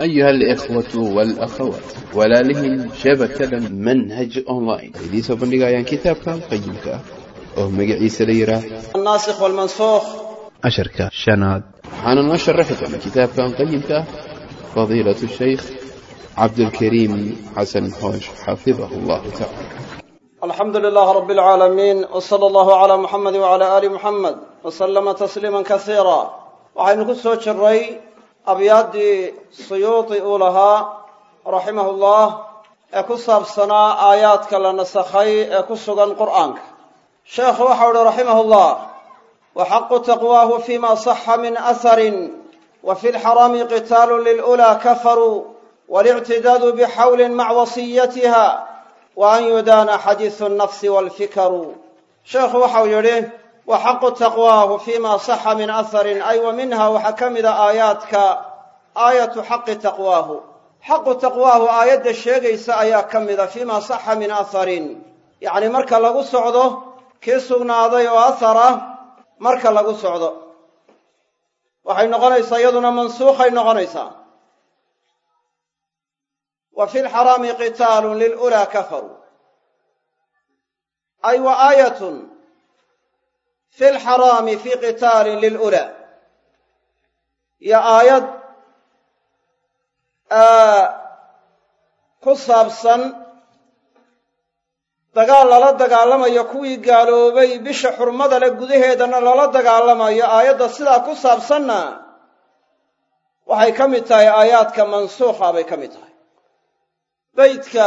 أيها الإخوة والأخوات walaalihii shabakada manhaj online idiin soo bandhigayaan kitaabkan qayimka ah oo magaciisa la yidhaah الناسخ والمنسوخ casharka shanaad waxaana noo sharaxi doona kitaabkan qayimka ah fadiilatu shaykh cabdulkariim xasan xoosh xafidahu allahu tacala الحمد لله رب العالمين وصلى الله على محمد وعلى آل محمد وسلم تسليما كثيرا waxaynu ku soo jiray abyaaddii suyuuti uu lahaa raximahu llah ee ku saabsanaa aayaadka la nasakhay ee ku sugan qur'aanka. Sheekhu waxau uhi raximah llah waxaqu taqwaahu fima saxa min aharin wa fi lxaraami qitaalu lilulaa kafaruu walictidaadu bixawlin maca wasiyatiha wa an yudaana xadiisu nnafsi walfikaru sheekhu waxau yidhi wa xaqu taqwaahu fima saxa min aharin ay wa minha waxaa ka mida aayaadka aayatu xaqi taqwaahu. Xaqu taqwaahu aayadda sheegaysa ayaa ka mida fiima saxa min aharin yacni marka lagu socdo kii sugnaaday oo ahar ah marka lagu socdo. Waxay noqonaysaa iyaduna mansuukhay noqonaysaa. Wa fi lxaraami qitaalun lilulaa kafaruu ay wa fi lxaraami fi qitaalin lilulaa iyo aayad ku saabsan dagaal lala dagaalamayo kuwii gaaloobay bisha xurmada leh gudaheedana lala dagaalamayo. Aayadda sidaa ku saabsanna waxay ka mid tahay aayaadka mansuukha bay ka mid tahay. Beydka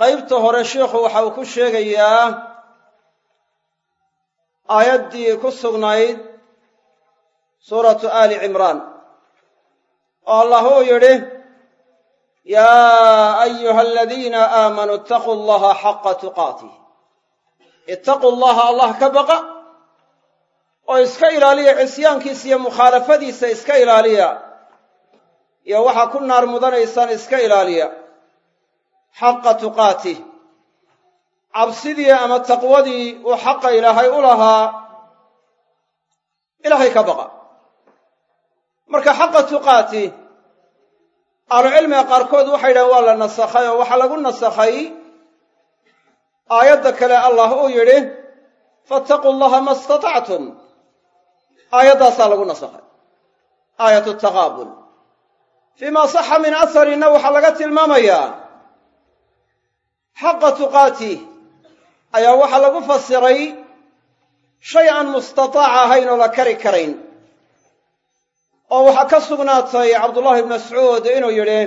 qaybta hore sheikhu waxa uu ku sheegayaa aayaddii ku sugnayd suuratu aali cimraan. Oo allah uu yidhi yaa ayuha aladiina aamanuu itaquu allaha xaqa tuqaatih. Itaquu allaha allah ka baqa oo iska ilaaliya cisyaankiisa iyo mukhaalafadiisa iska ilaaliya iyo waxaa ku naar mudanaysaan iska ilaaliya. Xaqa tuqaatih cabsidii ama taqwadii uu xaqa ilaahay u lahaa ilaahay ka baqa. Marka xaqa tuqaati ahlucilmiga qaarkood waxay yidhahen waa la nasakhay oo waxaa lagu nasakhay. Aayadda kale allah uu yidhi fattaquu llaha ma istatactum. Aayaddaasaa lagu nasakhay. Aayatu taqaabul. Fiima saxa min aharinna waxaa laga tilmaamayaa xaqa tuqaati ayaa waxaa lagu fasiray shay aan mustataac ahayn oo la kari karayn. oo waxaa ka sugnaatay cabdullahi ibnu mascuud inuu yidhi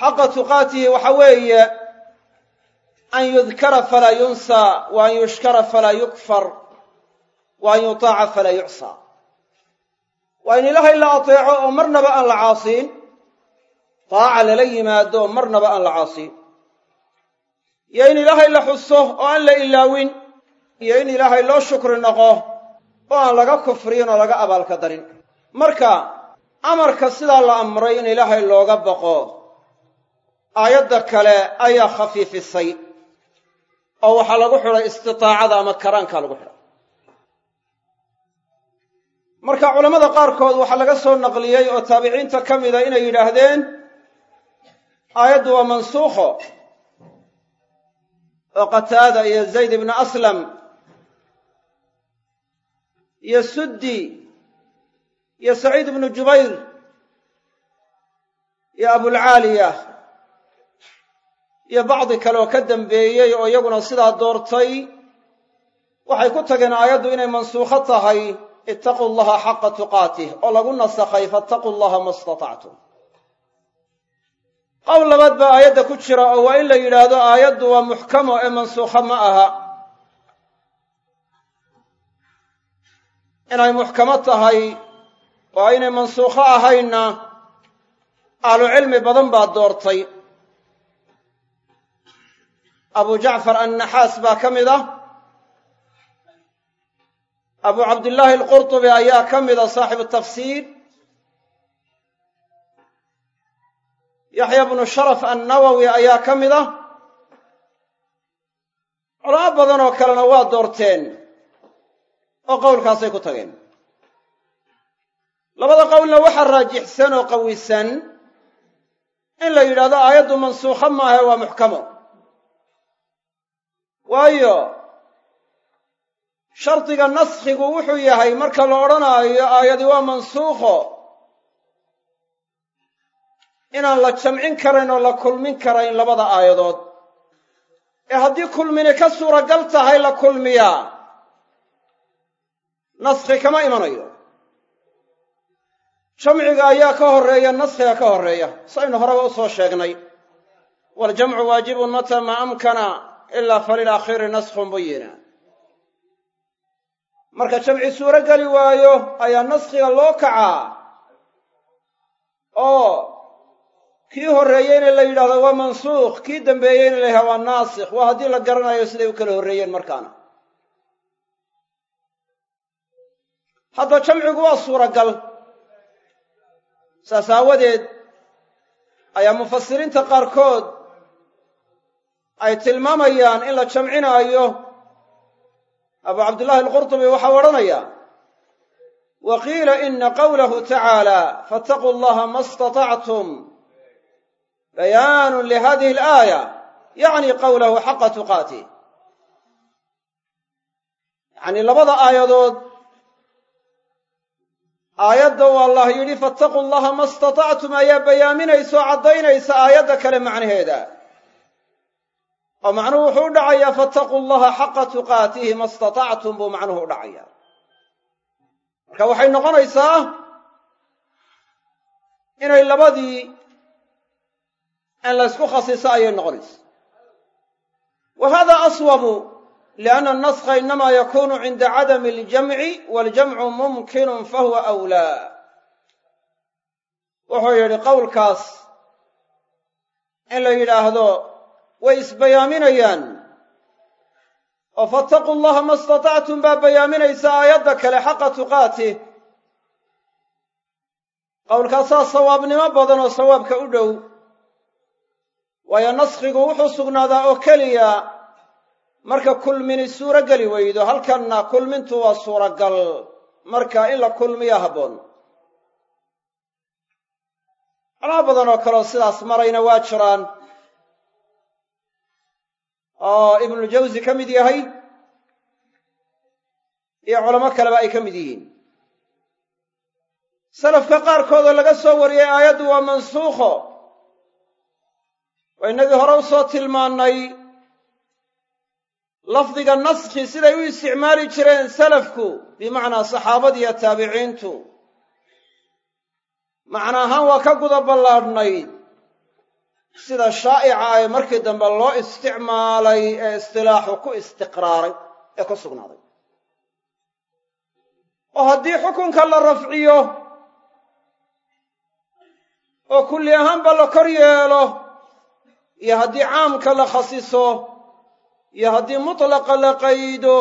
xaqa tuqaatihi waxa weeye an yudkara falaa yunsaa wa an yushkara falaa yukfar wa an yutaaca falaa yucsaa waa in ilaahay la ateeco oo marnaba aan la caasiin taaca lala yimaado marnaba aan la caasiin iyo in ilaahay la xuso oo aan la ilaawin iyo in ilaahay loo shukri noqo oo aan laga kufriyin oo laga abaalka darin. Marka amarka sidaa la amray in ilaahay looga baqo aayadda kale ayaa khafiifisay oo waxaa lagu xidhay istitaacada ama karaanka lagu xidhay. Marka culammada qaarkood waxaa laga soo naqliyey oo taabiciinta ka mida inay yidhaahdeen aayaddu waa mansuukho oo qataada iyo zayd ibnu aslam iyo suddi iyo saciid ibnu jubayr iyo abulcaaliya iyo bacdi kale oo ka dambeeyey oo iyaguna sidaa doortay waxay ku tageen aayaddu inay mansuukho tahay ittaquu allaha xaqa tuqaatih oo lagu nasakhay fattaquu allaha ma istatactum qowl labaad baa aayadda ku jira oo waa in la yidhaahdo aayaddu waa muxkamo ee mansuukho ma aha. Inay muxkamo tahay oo aynay mansuukho ahaynna ahlucilmi badan baa doortay. Abu jacfar annaxaas baa ka mid ah. Abu cabdillaahi alqurtubi ayaa ka mida saaxibu tafsiir yaxya bnu sharaf annawowi ayaa ka mid ah. Culamo badan oo kalena waa doorteen oo qowlkaasay ku tageen. Labada qowlna waxaa raajixsan oo qawisan in la yidhahdo aayaddu mansuukho maahe waa muxkamo. Waayo shardiga naskhigu wuxuu yahay marka la odhanaayo aayadi waa mansuukho inaan la jamcin karayn oo la kulmin karayn labada aayadood. Ee haddii kulmini ka suuragal tahay la kulmiyaa naskhi kama imanayo. Jamciga ayaa ka horreeya naskhiga ka horreeya. Saynu horeba u soo sheegnay. Waljamcu waajibun mata maa amkana ilaa falilaakhiri naskhun buyina marka jamci suuro geli waayo ayaa naskhiga loo kacaa. Oo kii horreeyeyna la yidhahdo waa mansuukh kii dambeeyeyna la yidhahdo waa naasikh waa haddii la garanayo siday u kala horreeyeen markaana. Hadda jamcigu waa suuragal. Saas aawadeed ayaa mufasiriinta qaarkood ay tilmaamayaan in la jamcinaayo. Abu cabdillahi alqurtubi waxau odhanaya wa qiila ina qawlahu tacaala faataquu allaha ma bayaanu lihadihi alaaya yacni qawlahu xaqa tuqaatih yacni labada aayadood aayadda uu allah yidhi faataquu allaha ma istatactum ayaa bayaaminaysa oo caddaynaysa aayadda kale macnaheeda oo macnuhu wuxuu u dhacayaa faataquu allaha xaqa tuqaatihi ma istatactum buu macnuhu u dhacaya marka waxay noqonaysaa inay labadii in la ysku khasiso ayay noqonaysa wa hada aswabu lianna anaskha inama yakunu cinda cadami aljamci waaljamcu mumkinun fahuwa awlaa. Wuxuu yidhi qowlkaas in la yidhaahdo way isbayaaminayaan. Oo faataquu allaha ma istatactum baa bayaaminaysa aayadda kale xaqa tuqaatih. Qowlkaasaa sawaabnimo badan oo sawaabka u dhow waayo naskhigu wuxuu sugnaadaa oo keliya marka kulmini suuro geli weydo halkanna kulmintu waa suuragal marka in la kulmiya habboon. Culamo badan oo kaleoo sidaas marayna waa jiraan. Oo ibnuljawsi ka mid yahay iyo culamo kaleba ay ka mid yihiin. Salafka qaarkoodoo laga soo wariyey aayaddu waa mansuukho oo innagii hore u soo tilmaannay lafdiga naskhi siday u isticmaali jireen salafku bimacnaa saxaabadiiyo taabiciintu. Macna ahaan waa ka guda ballaadhnayd sida shaa'ica ee markii dambe loo isticmaalay ee istilaaxu ku istiqraaray ee ku sugnaaday. Oo haddii xukunka la rafciyo oo kulli ahaanba la kor yeelo iyo haddii caamka la khasiso iyo haddii mutlaqa la qaydo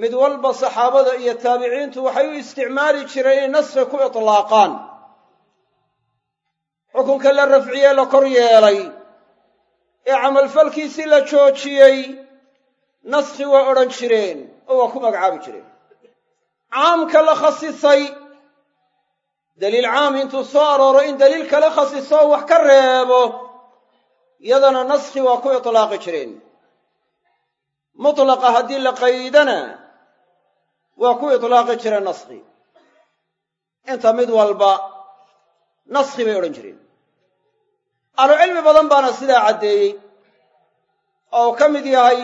mid walba saxaabada iyo taabiciintu waxay u isticmaali jireen inay naskhi ku itlaaqaan xukunka la rafciyee la kor yeelay. Ee camalfalkiisii la joojiyey naskhi waa odhan jireen oo waa ku magacaabi jireen. Caamka la khasisay daliil caam intuu soo arooro in daliil kale khasiso wax ka reebo yadana naskhi waa ku itlaaqi jireen mutlaqa haddii la qaydana waa ku itlaaqi jireen naskhi. Inta mid walba naskhi bay odhan jireen ahlucilmi badan baana sidaa caddeeyey. Oo uu ka mid yahay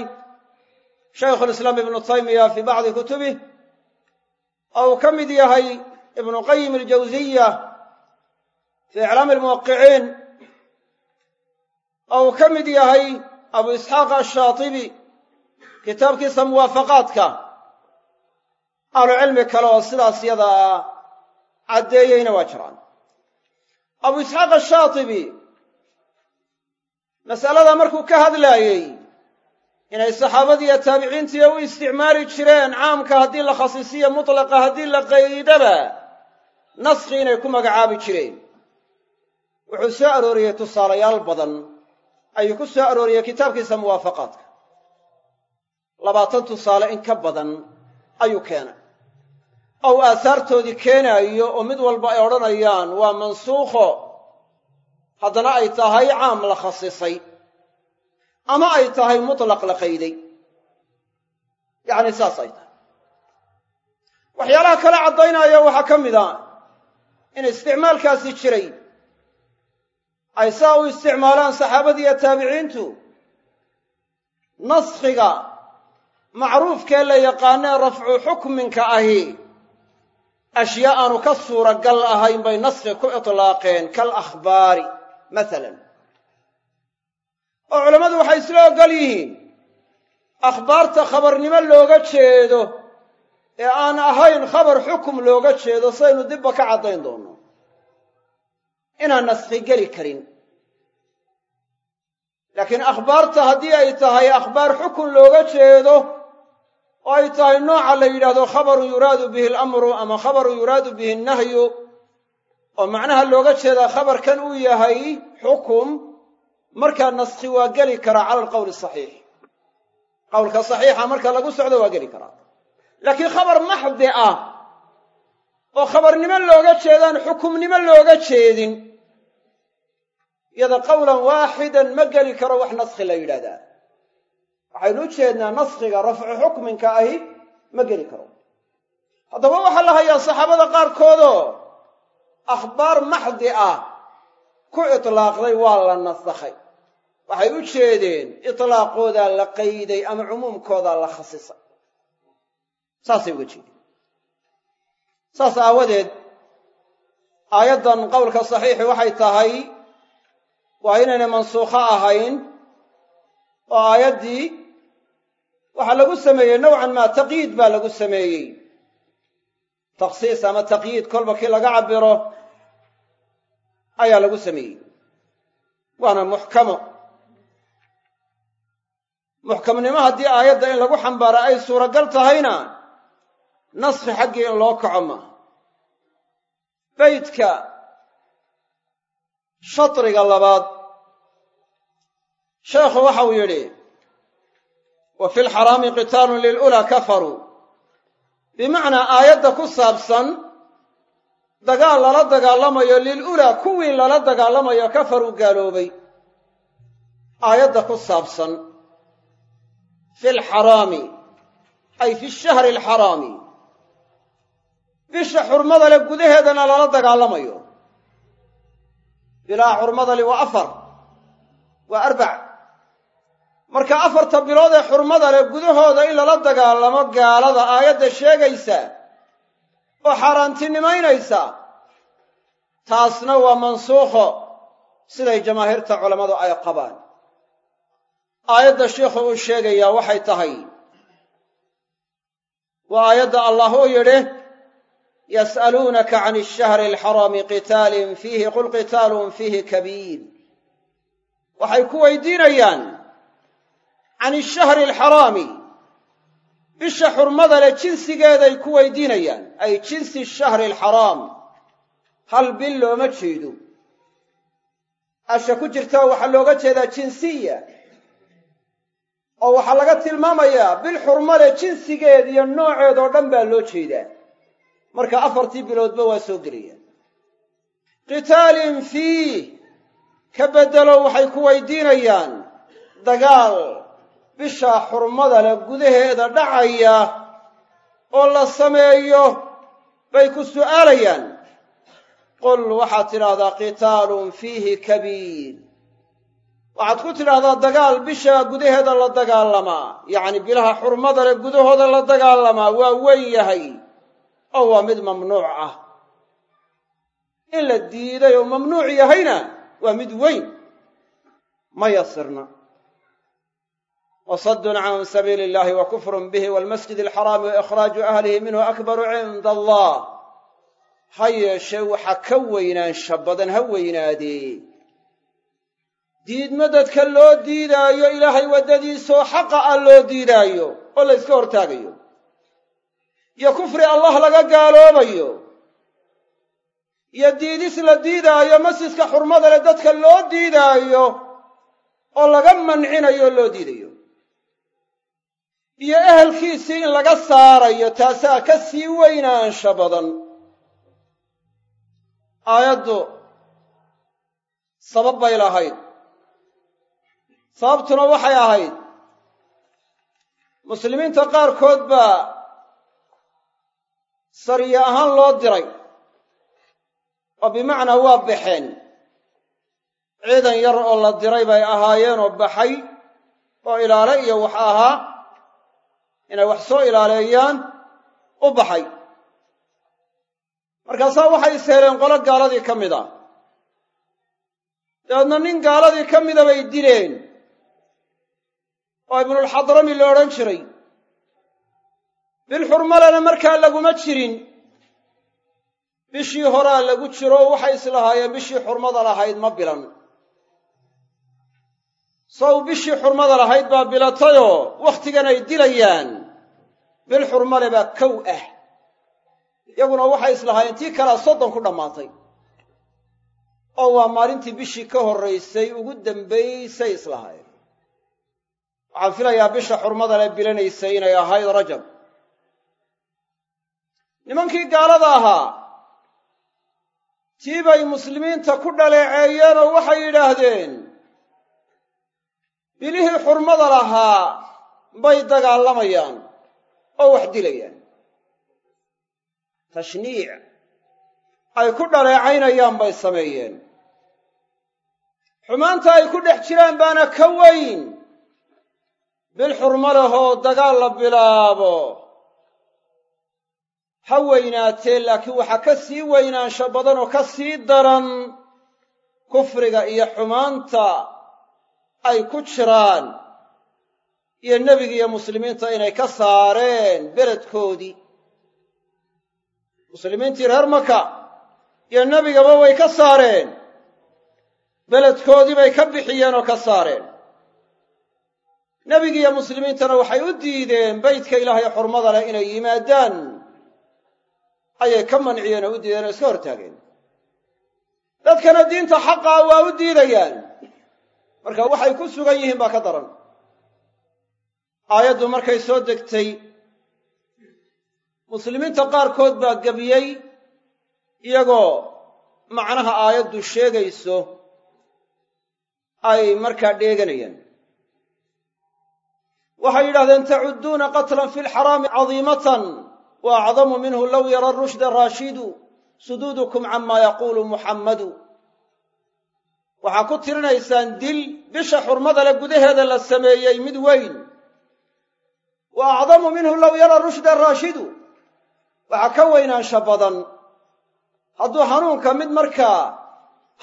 shaykhulislaam ibnu taymiya fii bacdi kutubih oo uu ka mid yahay ibnu qayim aljawsiya fii iclaami almuwaqiciin oo uu ka mid yahay abu isxaaq ashaatibi kitaabkiisa muwaafaqaadka ahlucilmi kale oo sidaas yadaa caddeeyeyna waa jiraan. Abu isxaaq ashaatibi mas'alada markuu ka hadlaayey inay saxaabadiiyo taabiciintiiya u isticmaali jireen caamka haddii la khasisiyo mutlaqa haddii la qaydaba naskhi inay ku magacaabi jireen. Wuxuu soo arooriyey tusaalayaal badan ayuu ku soo arooriyey kitaabkiisa muwaafaqaadka. Labaatan tusaale in ka badan ayuu keenay. Ou aahaartoodii keenaayo oo mid walba ay odhanayaan waa mansuukho. Haddana ay tahay caam la khasisay. Ama ay tahay mutlaq la qayday. Yacni saas ay tahay. Waxyaalaha kale caddaynaya waxaa ka mid a in isticmaalkaasi jiray ay saa u isticmaalaan saxaabadii iyo taabiciintu naskhiga macruufkee la yaqaanee rafcu xukminka ahi ashyaa aanu ka suuragal ahayn bay naskhi ku itlaaqeen kal akhbaari masalan oo culammadu waxay isla oggol yihiin akhbaarta khabarnimo looga jeedo ee aan ahayn khabar xukum looga jeedo saynu dibba ka caddayn doonno inaan naskhi geli karin. Laakiin akhbaarta haddii ay tahay akhbaar xukun looga jeedo oo ay tahay nooca la yidhaahdo khabarun yuraadu bihi alamru ama khabarun yuraadu bihi annahyu oo macnaha looga jeedaa khabarkan uu yahay xukum markaa naskhi waa geli karaa cala alqowli saxiix. Qowlka saxiixa marka lagu socdo waa geli karaa. Laakiin khabar maxdi ah oo khabarnimo looga jeedaan xukumnimo looga jeedin yada qowlan waaxidan ma geli karo wax naskhi la yidhahdaa waxaynu u jeednaa naskhiga rafcu xukminka ahi ma geli karo. Haddaba waxaa la hayaa saxaabada qaarkoodoo akhbaar maxdi ah ku itlaaqday waa la nasakhay. Waxay u jeedeen itlaaqoodaa la qayday ama cumuumkoodaa la khasisay. Saasay uga jeedeen. Saas aawadeed aayaddan qowlka saxiixi waxay tahay waa inayna mansuukho ahayn oo aayaddii waxaa lagu sameeyey nowcan maa taqyiid baa lagu sameeyey. Takhsiis ama taqyiid kolba kii laga cabiro ayaa lagu sameeyey. Waana muxkamo. Muxkamnimo haddii aayadda in lagu xambaaro ay suuragal tahayna naskhi xaggii in loo kaco maaha beydka shatriga labaad. Sheekhu waxau yidhi wa fi lxaraami qitaalun lilulaa kafaruu bimacnaa aayadda ku saabsan dagaal lala dagaalamayo lilulaa kuwii lala dagaalamayo kafaruu gaaloobay. Aayadda ku saabsan fi lxaraami ay fi shahri alxaraami bisha xurmada leh gudaheedana lala dagaalamayo bilaa xurmada li waa afar waa arbac. Marka afarta bilood ee xurmada leh gudahooda in lala dagaalamo gaalada aayadda sheegaysa oo xaaraantinimaynaysa taasna waa mansuukho siday jamaahiirta culammadu ay qabaan. Aayadda sheikhu uu sheegayaa waxay tahay waa aayadda allah u yidhi yas'aluunaka can ishahri alxaraami qitaalin fiihi qul qitaalun fiihi kabiir waxay ku weydiinayaan can ishahri alxaraami bisha xurmada leh jinsigeeday ku weydiinayaan ay jinsi shahri alxaraam hal bil looma jeedo asha ku jirta waxaa looga jeedaa jinsiya oo waxaa laga tilmaamayaa bil xurmale jinsigeed iyo nooceed oo dhan baa loo jeedaa marka afartii biloodba waa soo gelayaan qitaalin fiih ka beddelo waxay ku weydiinayaan dagaal bishaa xurmada leh gudaheeda dhacaya oo la sameeyo bay ku su'aalayaan. Qul waxaad tidhaahdaa qitaalun fiihi kabiir. Waxaad ku tidhaahdaa dagaal bishaa gudaheeda la dagaalamaa yacni bilaha xurmada leh gudahooda la dagaalamaa waa weyn yahay oo waa mid mamnuuc ah. In la diiday oo mamnuuc yahayna waa mid weyn. Ma yasirna. Wasaddun can sabiili illahi wa kufrun bihi waalmasjid alxaraami wa ikhraaju ahlihi minhu akbaru cinda allah ha yeeshee waxa ka weynaansha badan ha weynaadee diidmo dadka loo diidaayo ilaahay waddadiisaoo xaqa ah loo diidaayo oo la yska hortaagayo iyo kufri allah laga gaaloobayo iyo diidis la diidaayo masjidka xurmada leh dadka loo diidaayo oo laga mancinayo oo loo diidayo. Iyo ehelkiisii in laga saarayo taasaa ka sii weynaansha badan. Aayaddu sabab bay lahayd. Sababtuna waxay ahayd muslimiinta qaarkood baa sariye ahaan loo diray. Oo bimacnaa waa baxeen. Ciidan yar oo la diray bay ahaayeenoo baxay oo ilaale iyo wax ahaa inay wax soo ilaaleeyaan u baxay. Markaasaa waxay is heleen qolo gaaladii ka mid a dabeedna nin gaaladii ka mida bay dileen. Oo ibnulxadrami la odhan jiray bilxurmalena markaa laguma jirin. Bishii horaa lagu jiro waxay islahaayeen bishii xurmada lahayd ma bilan. Sow bishii xurmada lahayd baa bilatayoo wakhtigan ay dilayaan. Bil xurmale baa kow ah. Iyaguna waxay islahaayeen tii kalea soddon ku dhammaatay. Oo waa maalintii bishii ka horraysay ugu dambaysay islahaayeen. Waxaan filayaa bisha xurmada le bilanaysay inay ahayd rajab nimankii gaalada ahaa tii bay muslimiinta ku dhaleeceeyeen oo waxay yidhaahdeen bilihii xurmada lahaa bay dagaalamayaan oo wax dilayaan. Tashniic ay ku dhaleecaynayaan bay sameeyeen. Xumaanta ay ku dhex jiraan baana ka weyn. Bil xurmo lehoo dagaal la bilaabo ha weynaatee laakiin waxaa ka sii weynaansho badan oo ka sii daran kufriga iyo xumaanta ay ku jiraan iyo nebiga iyo muslimiinta inay ka saareen beledkoodii muslimiintii reer maka iyo nebigaba way ka saareen. Beledkoodii bay ka bixiyeen oo ka saareen. Nebigi iyo muslimiintana waxay u diideen beytka ilaahay xurmada leh inay yimaadaan ayay ka manciyeen oo u diideen oo iska hortaageen. Dadkana diinta xaqaa waa u diidayaan. Marka waxay ku sugan yihiin baa ka daran. Aayaddu markay soo degtay muslimiinta qaarkood baa gebiyey iyagoo macnaha aayaddu sheegayso ay markaa dheeganayaan. Waxay yidhahdeen tacudduuna qatlan fi lxaraami cadiimatan wa acdamu minhu low yara rushda raashidu suduudukum cama yaquulu muxammadu waxaa ku tirinaysaan dil bisha xurmada le gudaheeda la sameeyey mid weyn. Wa acdamu minhu low yara rushda raashidu waxaa ka weynaansha badan hadduu hanuunka mid markaa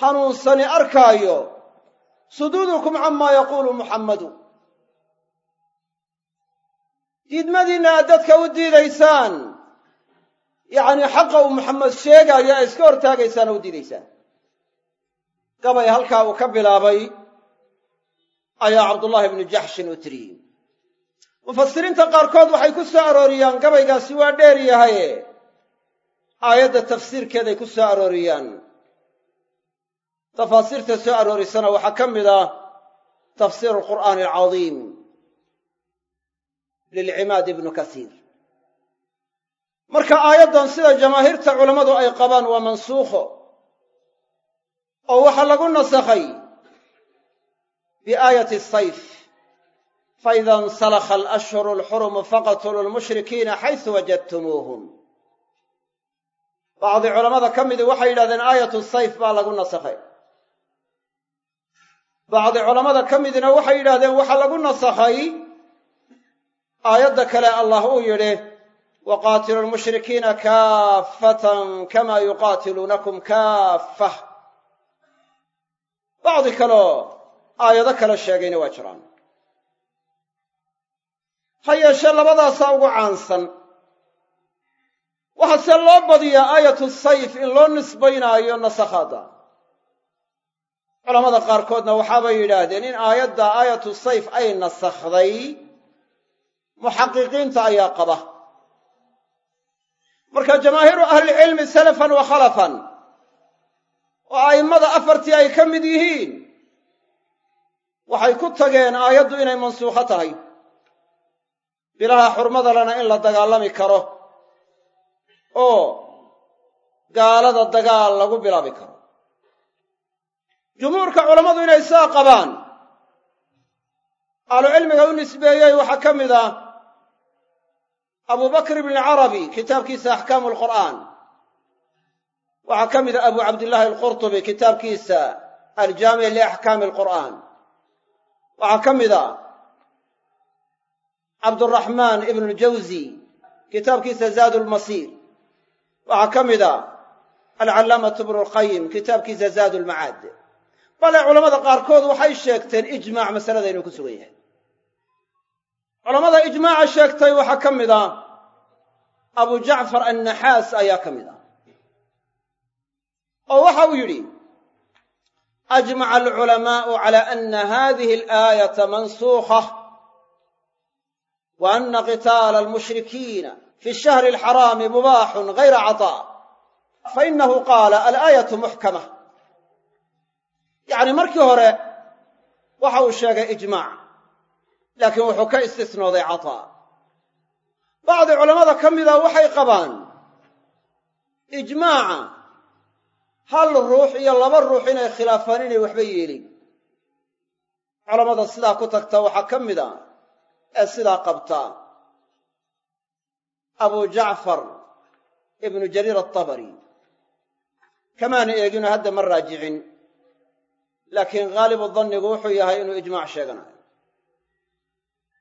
hanuunsani arkaayo suduudukum camaa yaquulu muxammadu diidmadiinna aad dadka u diidaysaan. Yacnii xaqa uu muxamed sheegaayo ay iska hortaagaysaan u diidaysaan. Gabay halkaa uu ka bilaabay ayaa cabdullaahi ibnu jaxshin u tiriyey mufasiriinta qaarkood waxay ku soo arooriyaan gabaygaasi waa dheer yahaye aayadda tafsiirkeeday ku soo arooriyaan. Tafaasiirta soo aroorisana waxaa ka mid ah tafsiiru alqur'aani alcadiim lilcimaad ibnu kasiir marka aayaddan sida jamaahiirta culammadu ay qabaan waa mansuukho oo waxaa lagu nasakhay biaayati sayf faida insalakha alashhuru alxurumu faqtuluu lmushrikiina xaysu wajadtumuuhum bacdi culammada ka midii waxay yidhahdeen aayatu sayf baa lagu nasakhay bacdi culammada ka midina waxay yidhahdeen waxaa lagu nasakhay aayadda kale allah uu yidhi waqaatilu lmushrikiina kaaffatan kama yuqaatiluunakum kaaffah. Bacdi kaleo aayado kale sheegayna waa jiraan. Ha yeeshee labadaasaa ugu caansan. Waxaa see loo badiyaa aayatu sayf in loo nisbaynaayo nasakhaadda. Culamada qaarkoodna waxaabay yidhaahdeen in aayadda aayatu sayf ay nasakhday muxaqiqiinta ayaa qaba. Marka jamaahiiru ahlilcilmi salafan wa khalafan oo a'immada afartii ay ka mid yihiin waxay ku tageen aayaddu inay mansuukho tahay. Bilaha xurmada lena in la dagaalami karo oo gaalada dagaal lagu bilaabi karo. Jumhuurka culammadu inay saa qabaan. Ahlucilmiga u nisbeeyey waxaa ka mid ah abu bakr ibn carabi kitaabkiisa axkaamu alqur'aan waxaa ka mid ah abu cabdillaahi alqurtubi kitaabkiisa aljaamic liaxkaami alqur'aan waxaa ka mid ah cabduraxmaan ibnu ljawzi kitaabkiisa zaadu lmasiir waxaa ka mid ah alcallaamatu bnu lqayim kitaabkiisa zaadu lmacaad bale culammada qaarkood waxay sheegteen ijmaac masalada inuu ku sugan yahay culammada ijmaaca sheegtay waxaa ka mid ah abu jacfar annaxaas ayaa ka mid ah oo waxa uu yidhi ajmaca alculamaa'u cala ana hadihi alaayata mansuukha wa ana qitaala almushrikiina fi shahri alxaraami mubaaxun gayra cataa. Fainahu qaala alaayatu muxkama yacni markii hore waxa uu sheegay ijmaac laakiin wuxuu ka istisnooday cataa. Bacdi culammada ka mida waxay qabaan ijmaaca hal ruux iyo laba ruux inay khilaafaan inay waxba yeelin. Culammada sidaa ku tagta waxaa ka mid a ee sidaa qabtaa abu jacfar ibnu jariir atabari kamaana eegino hadda ma raajicin laakiin haalibu dannigu wuxuu yahay inuu ijmaac sheeganayo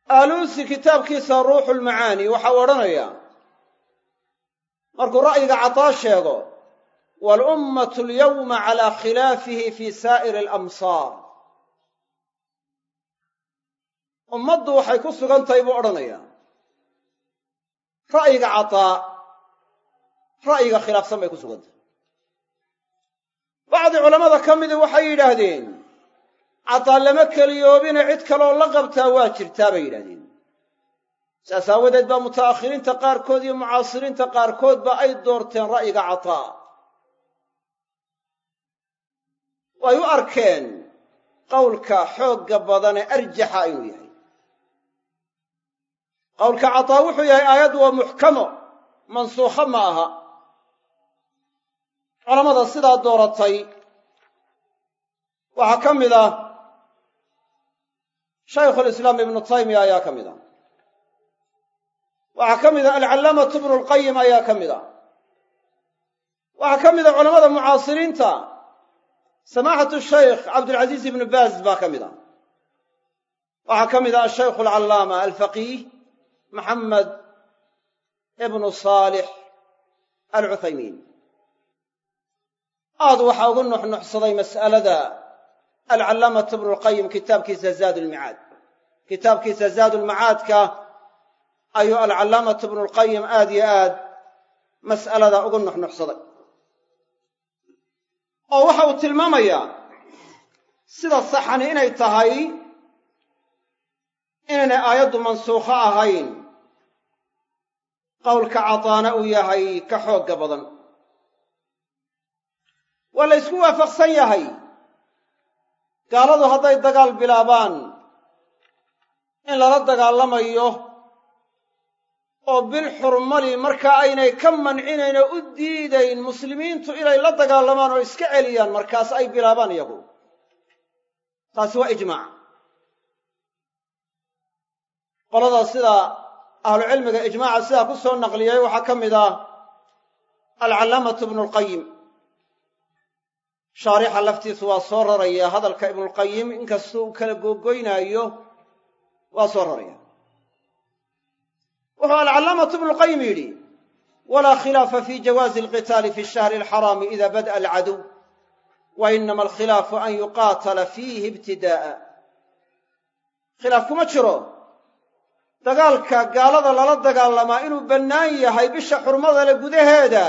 aaluusi kitaabkiisa ruuxu lmacaani waxa uu odhanayaa markuu ra'yiga cataa sheego walummatu alyawma calaa khilaafihi fi saa'iri alamsaar. Ummaddu waxay ku sugan tahay buu odhanayaa ra'yiga cataa ra'yiga khilaafsan bay ku sugan tahay. Bacdi culammada ka midii waxay yidhaahdeen cataa lama keliyoobine cid kaloo la qabtaa waa jirtaa bay yidhahdeen. Saas aawadeed baa muta'akhiriinta qaarkood iyo mucaasiriinta qaarkoodba ay doorteen ra'yiga cataa. Way u arkeen qowlka xoogga badane arjaxa inuu yahay. Qowlka cataa wuxuu yahay aayaddu waa muxkamo mansuukho ma aha. Culammada sidaa dooratay. Waxaa ka mid ah shaykhulislaam ibnu taymiya ayaa ka mid ah waxaa ka mid ah alcallaamatu bnu lqayim ayaa ka mid ah waxaa ka mid ah culammada mucaasiriinta samaaxatu shaykh cabdulcasiis ibnu baaz baa ka mid ah waxaa ka mid ah ashaykhu alcallaama alfaqiih maxamed ibnu saalix alcuthaymiin aad waxaa ugu nuxnuxsaday mas'alada alcallaamatu bnu lqayim kitaabkiisa zaad lmicaad kitaabkiisa zaadulmacaadka ayuu alcallaamatu bnu lqayim aad yo aad mas'alada ugu nuxnuxsaday oo waxa uu tilmaamayaa sida saxani inay tahay inaynay aayaddu mansuukho ahayn qowlka cataana uu yahay ka xoogga badan waa la ysku waafaqsan yahay gaaladu hadday dagaal bilaabaan in lala dagaalamayo oo bil xurmali markaa aynay ka mancinayn oo u diidayn muslimiintu inay la dagaalamaan oo iska celiyaan markaas ay bilaabaan iyagu. Taasi waa ijmaac qoladaa sidaa ahlucilmiga ijmaaca sidaa ku soo naqliyay waxaa ka mid ah alcallaamatu ibnu lqayim shaarixa laftiisu waa soo raraya hadalka ibnulqayim inkastuu u kala googoynaayo waa soo raraya. Wuxuu alcallaamatu ibnulqayim yidhi walaa khilaafa fi jawaazi alqitaali fi shahri alxaraami ida bada'a alcaduw wa inama alkhilaafu an yuqaatala fiihi ibtidaa'a. Khilaaf kuma jiro. Dagaalka gaalada lala dagaalamaa inuu bannaan yahay bisha xurmada le gudaheeda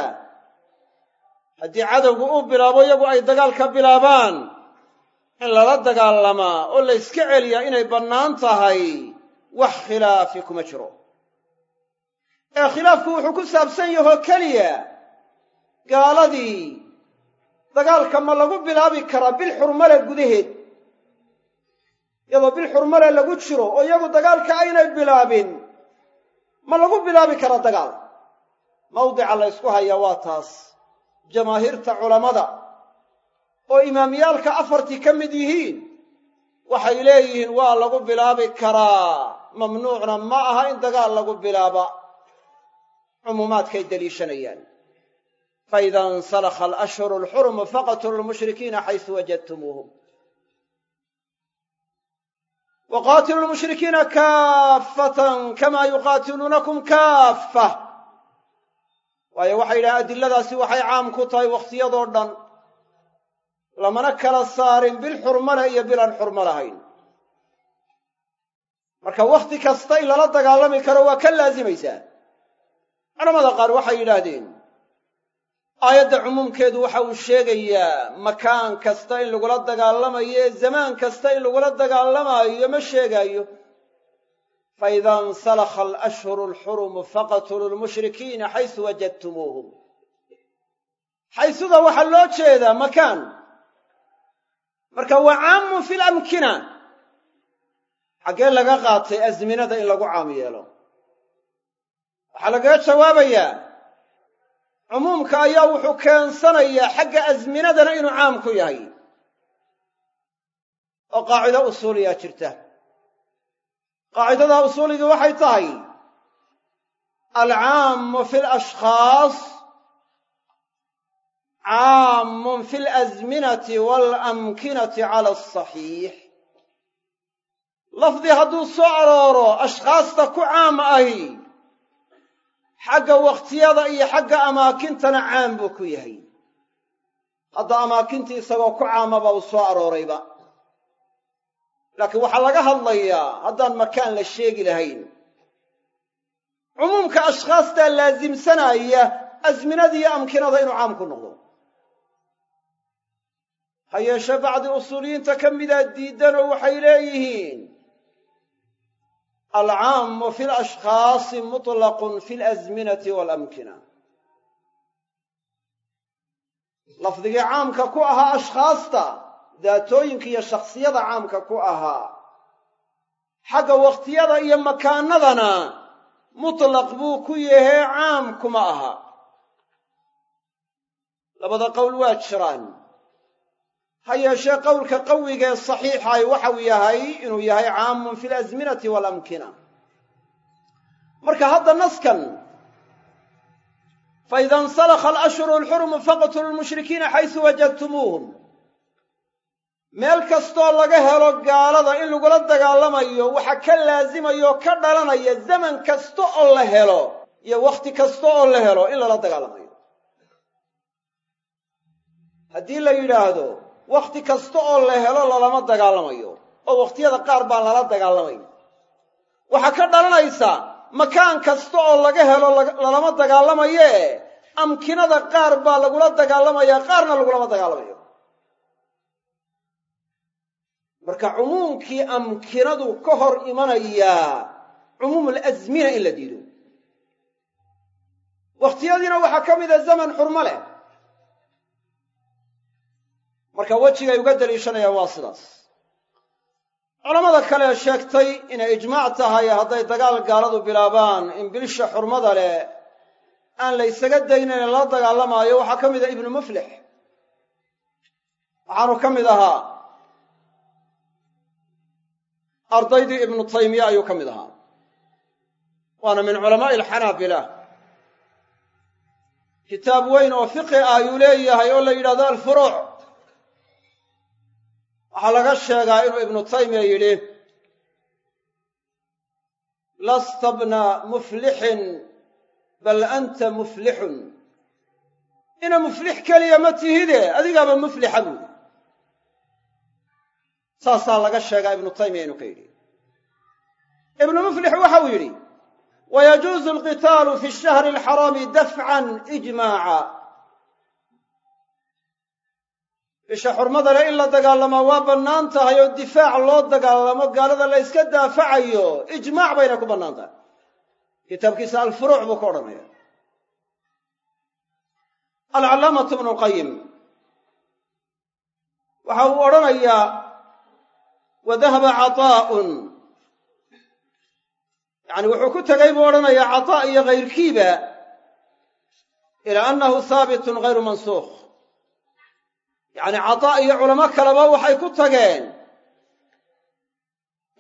haddii cadowgu uu bilaabo iyagu ay dagaalka bilaabaan. In lala dagaalamaa oo la yska celiyaa inay bannaan tahay wax khilaafi kuma jiro. Ee khilaafku wuxuu ku saabsan yahoo keliya gaaladii dagaalka ma lagu bilaabi karaa bil xurmale gudaheed. Iyadoo bil xurmale lagu jiro oo iyagu dagaalka aynay bilaabin ma lagu bilaabi karaa dagaal. Mawdica la ysku hayaa waa taas jamaahiirta culammada oo imaamyaalka afartii ka mid yihiin waxay leeyihiin waa lagu bilaabi karaa. Mamnuucna ma aha in dagaal lagu bilaaba. Cumuumaadkay deliishanayaan. Faida insalakha alashhuru alxurumu faqtulu lmushrikiina xaysu wajadtumuuhum. Wa qaatilu lmushrikiina kaafatan kamaa yuqaatiluunakum kaaffa waayo waxay yidhahaan adiladaasi waxay caam ku tahay wakhtiyadoo dhan. Lamana kala saarin bil xurmale iyo bilaan xurmo lahayn. Marka wakhti kasta in lala dagaalami karo waa ka laasimaysaa. Culamada qaar waxay yidhaahdeen aayadda cumuumkeedu waxa uu sheegayaa makaan kasta in lagula dagaalamayo ee zamaan kasta in lagula dagaalamaayo ma sheegaayo faida insalakha alashhuru alxurumu faqtuluu lmushrikiina xaysu wajadtumuuhum xaysuda waxaa loo jeedaa makaan marka waa caamun fi lamkina xaggee laga qaatay asminada in lagu caam yeelo waxaa lagaga jawaabayaa cumuumka ayaa wuxuu keensanayaa xagga asminadana inuu caam ku yahay oo qaacido usuuliyaa jirta qaacidada usuuligii waxay tahay alcaamu fi lashkhaas caamun fi lasminati waalamkinati cala asaxiix lafdi hadduu soo arooro ashkhaasta ku caam ahi xagga wakhtiyada iyo xagga amaakintana caam buu ku yahay. Hadda amaakintii isagoo ku caamaba uu soo aroorayba laakiin waxaa laga hadlayaa haddaan makaan la sheegi lahayn. Cumuumka ashkhaastaa laasimsanaya asminada iyo amkinada inuu caam ku noqdo. Ha yeeshe bacdi usuuliyiinta ka midaa diidanoo waxay leeyihiin. Alcaamu fi lashkhaasi mutlaqun fi lasminati waalamkina lafdigii caamka ku ahaa ashkhaasta daatooyinka iyo shakhsiyada caamka ku ahaa. Xagga wakhtiyada iyo makaanadana mutlaq buu ku yahee caam kuma aha. Labada qowl waa jiraan. Ha yeeshee qowlka qawigee saxiixahi waxau yahay inuu yahay caamun fi lasminati waalamkina marka hadda naskan faida insalakha alashhuru alxurumu faqtulu lmushrikiina xaysu wajadtumuuhum meel kastoo laga helo gaalada in lagula dagaalamayo waxa ka laasimayo ka dhalanaya zaman kasta oo la helo iyo wakhti kasta oo la helo in lala dagaalamayo. Haddii la yidhaahdo wakhti kasta oo la helo lalama dagaalamayo oo wakhtiyada qaar baan lala dagaalamayn. Waxaa ka dhalanaysa makaan kasta oo laga helo lalama dagaalamaye amkinada qaar baa lagula dagaalamaya qaarna lagulama dagaalamayo marka cumuumkii amkinadu ka hor imanayaa cumuum alasmina in la diido. Wakhtiyadiina waxaa ka mida zaman xurmo leh. Marka wejigay uga daliishanayaan waa sidaas. Culamada kale sheegtay inay ijmaac tahay hadday dagaal gaaladu bilaabaan in bilisha xurmada leh aan la ysaga lala dagaalamaayo waxaa ka mid ah ibnu muflix. Waxaanu ka mid ahaa ardaydii ibnu taymiya ayuu ka mid ahaa. Waana min culamaa'i alxanaabila kitaab weyn oo fiqi ah ayuu leeyahay oo la yidhahdo alfuruuc. Waxaa laga sheegaa inuu ibnu taymiya yidhi lasta bna muflixin bal anta muflixun. Ina muflix keliya ma tihide adigaaba muflixa buudi saasaa laga sheegaa ibnu taymiya inuu ka yidhi. Ibnu muflix waxa uu yidhi wayajuuzu alqitaalu fi shahri alxaraami dafcan ijmaaca. Bisha xurmada leh in la dagaalamaa waa bannaan tahay oo difaac loo dagaalamo gaalada la yska daafacayo ijmaac bayna ku bannaan tahay. Kitaabkiisa alfuruuc buu ka odhanaya. Alcallaamatu ibnu lqayim waxa uu odhanayaa wa dahaba cataa'un yacni wuxuu ku tegay buu odhanayaa cataa iyo kayrkiiba ilaa annahu haabitun hayru mansuukh. Yacni cataa iyo culamo kaleba waxay ku tageen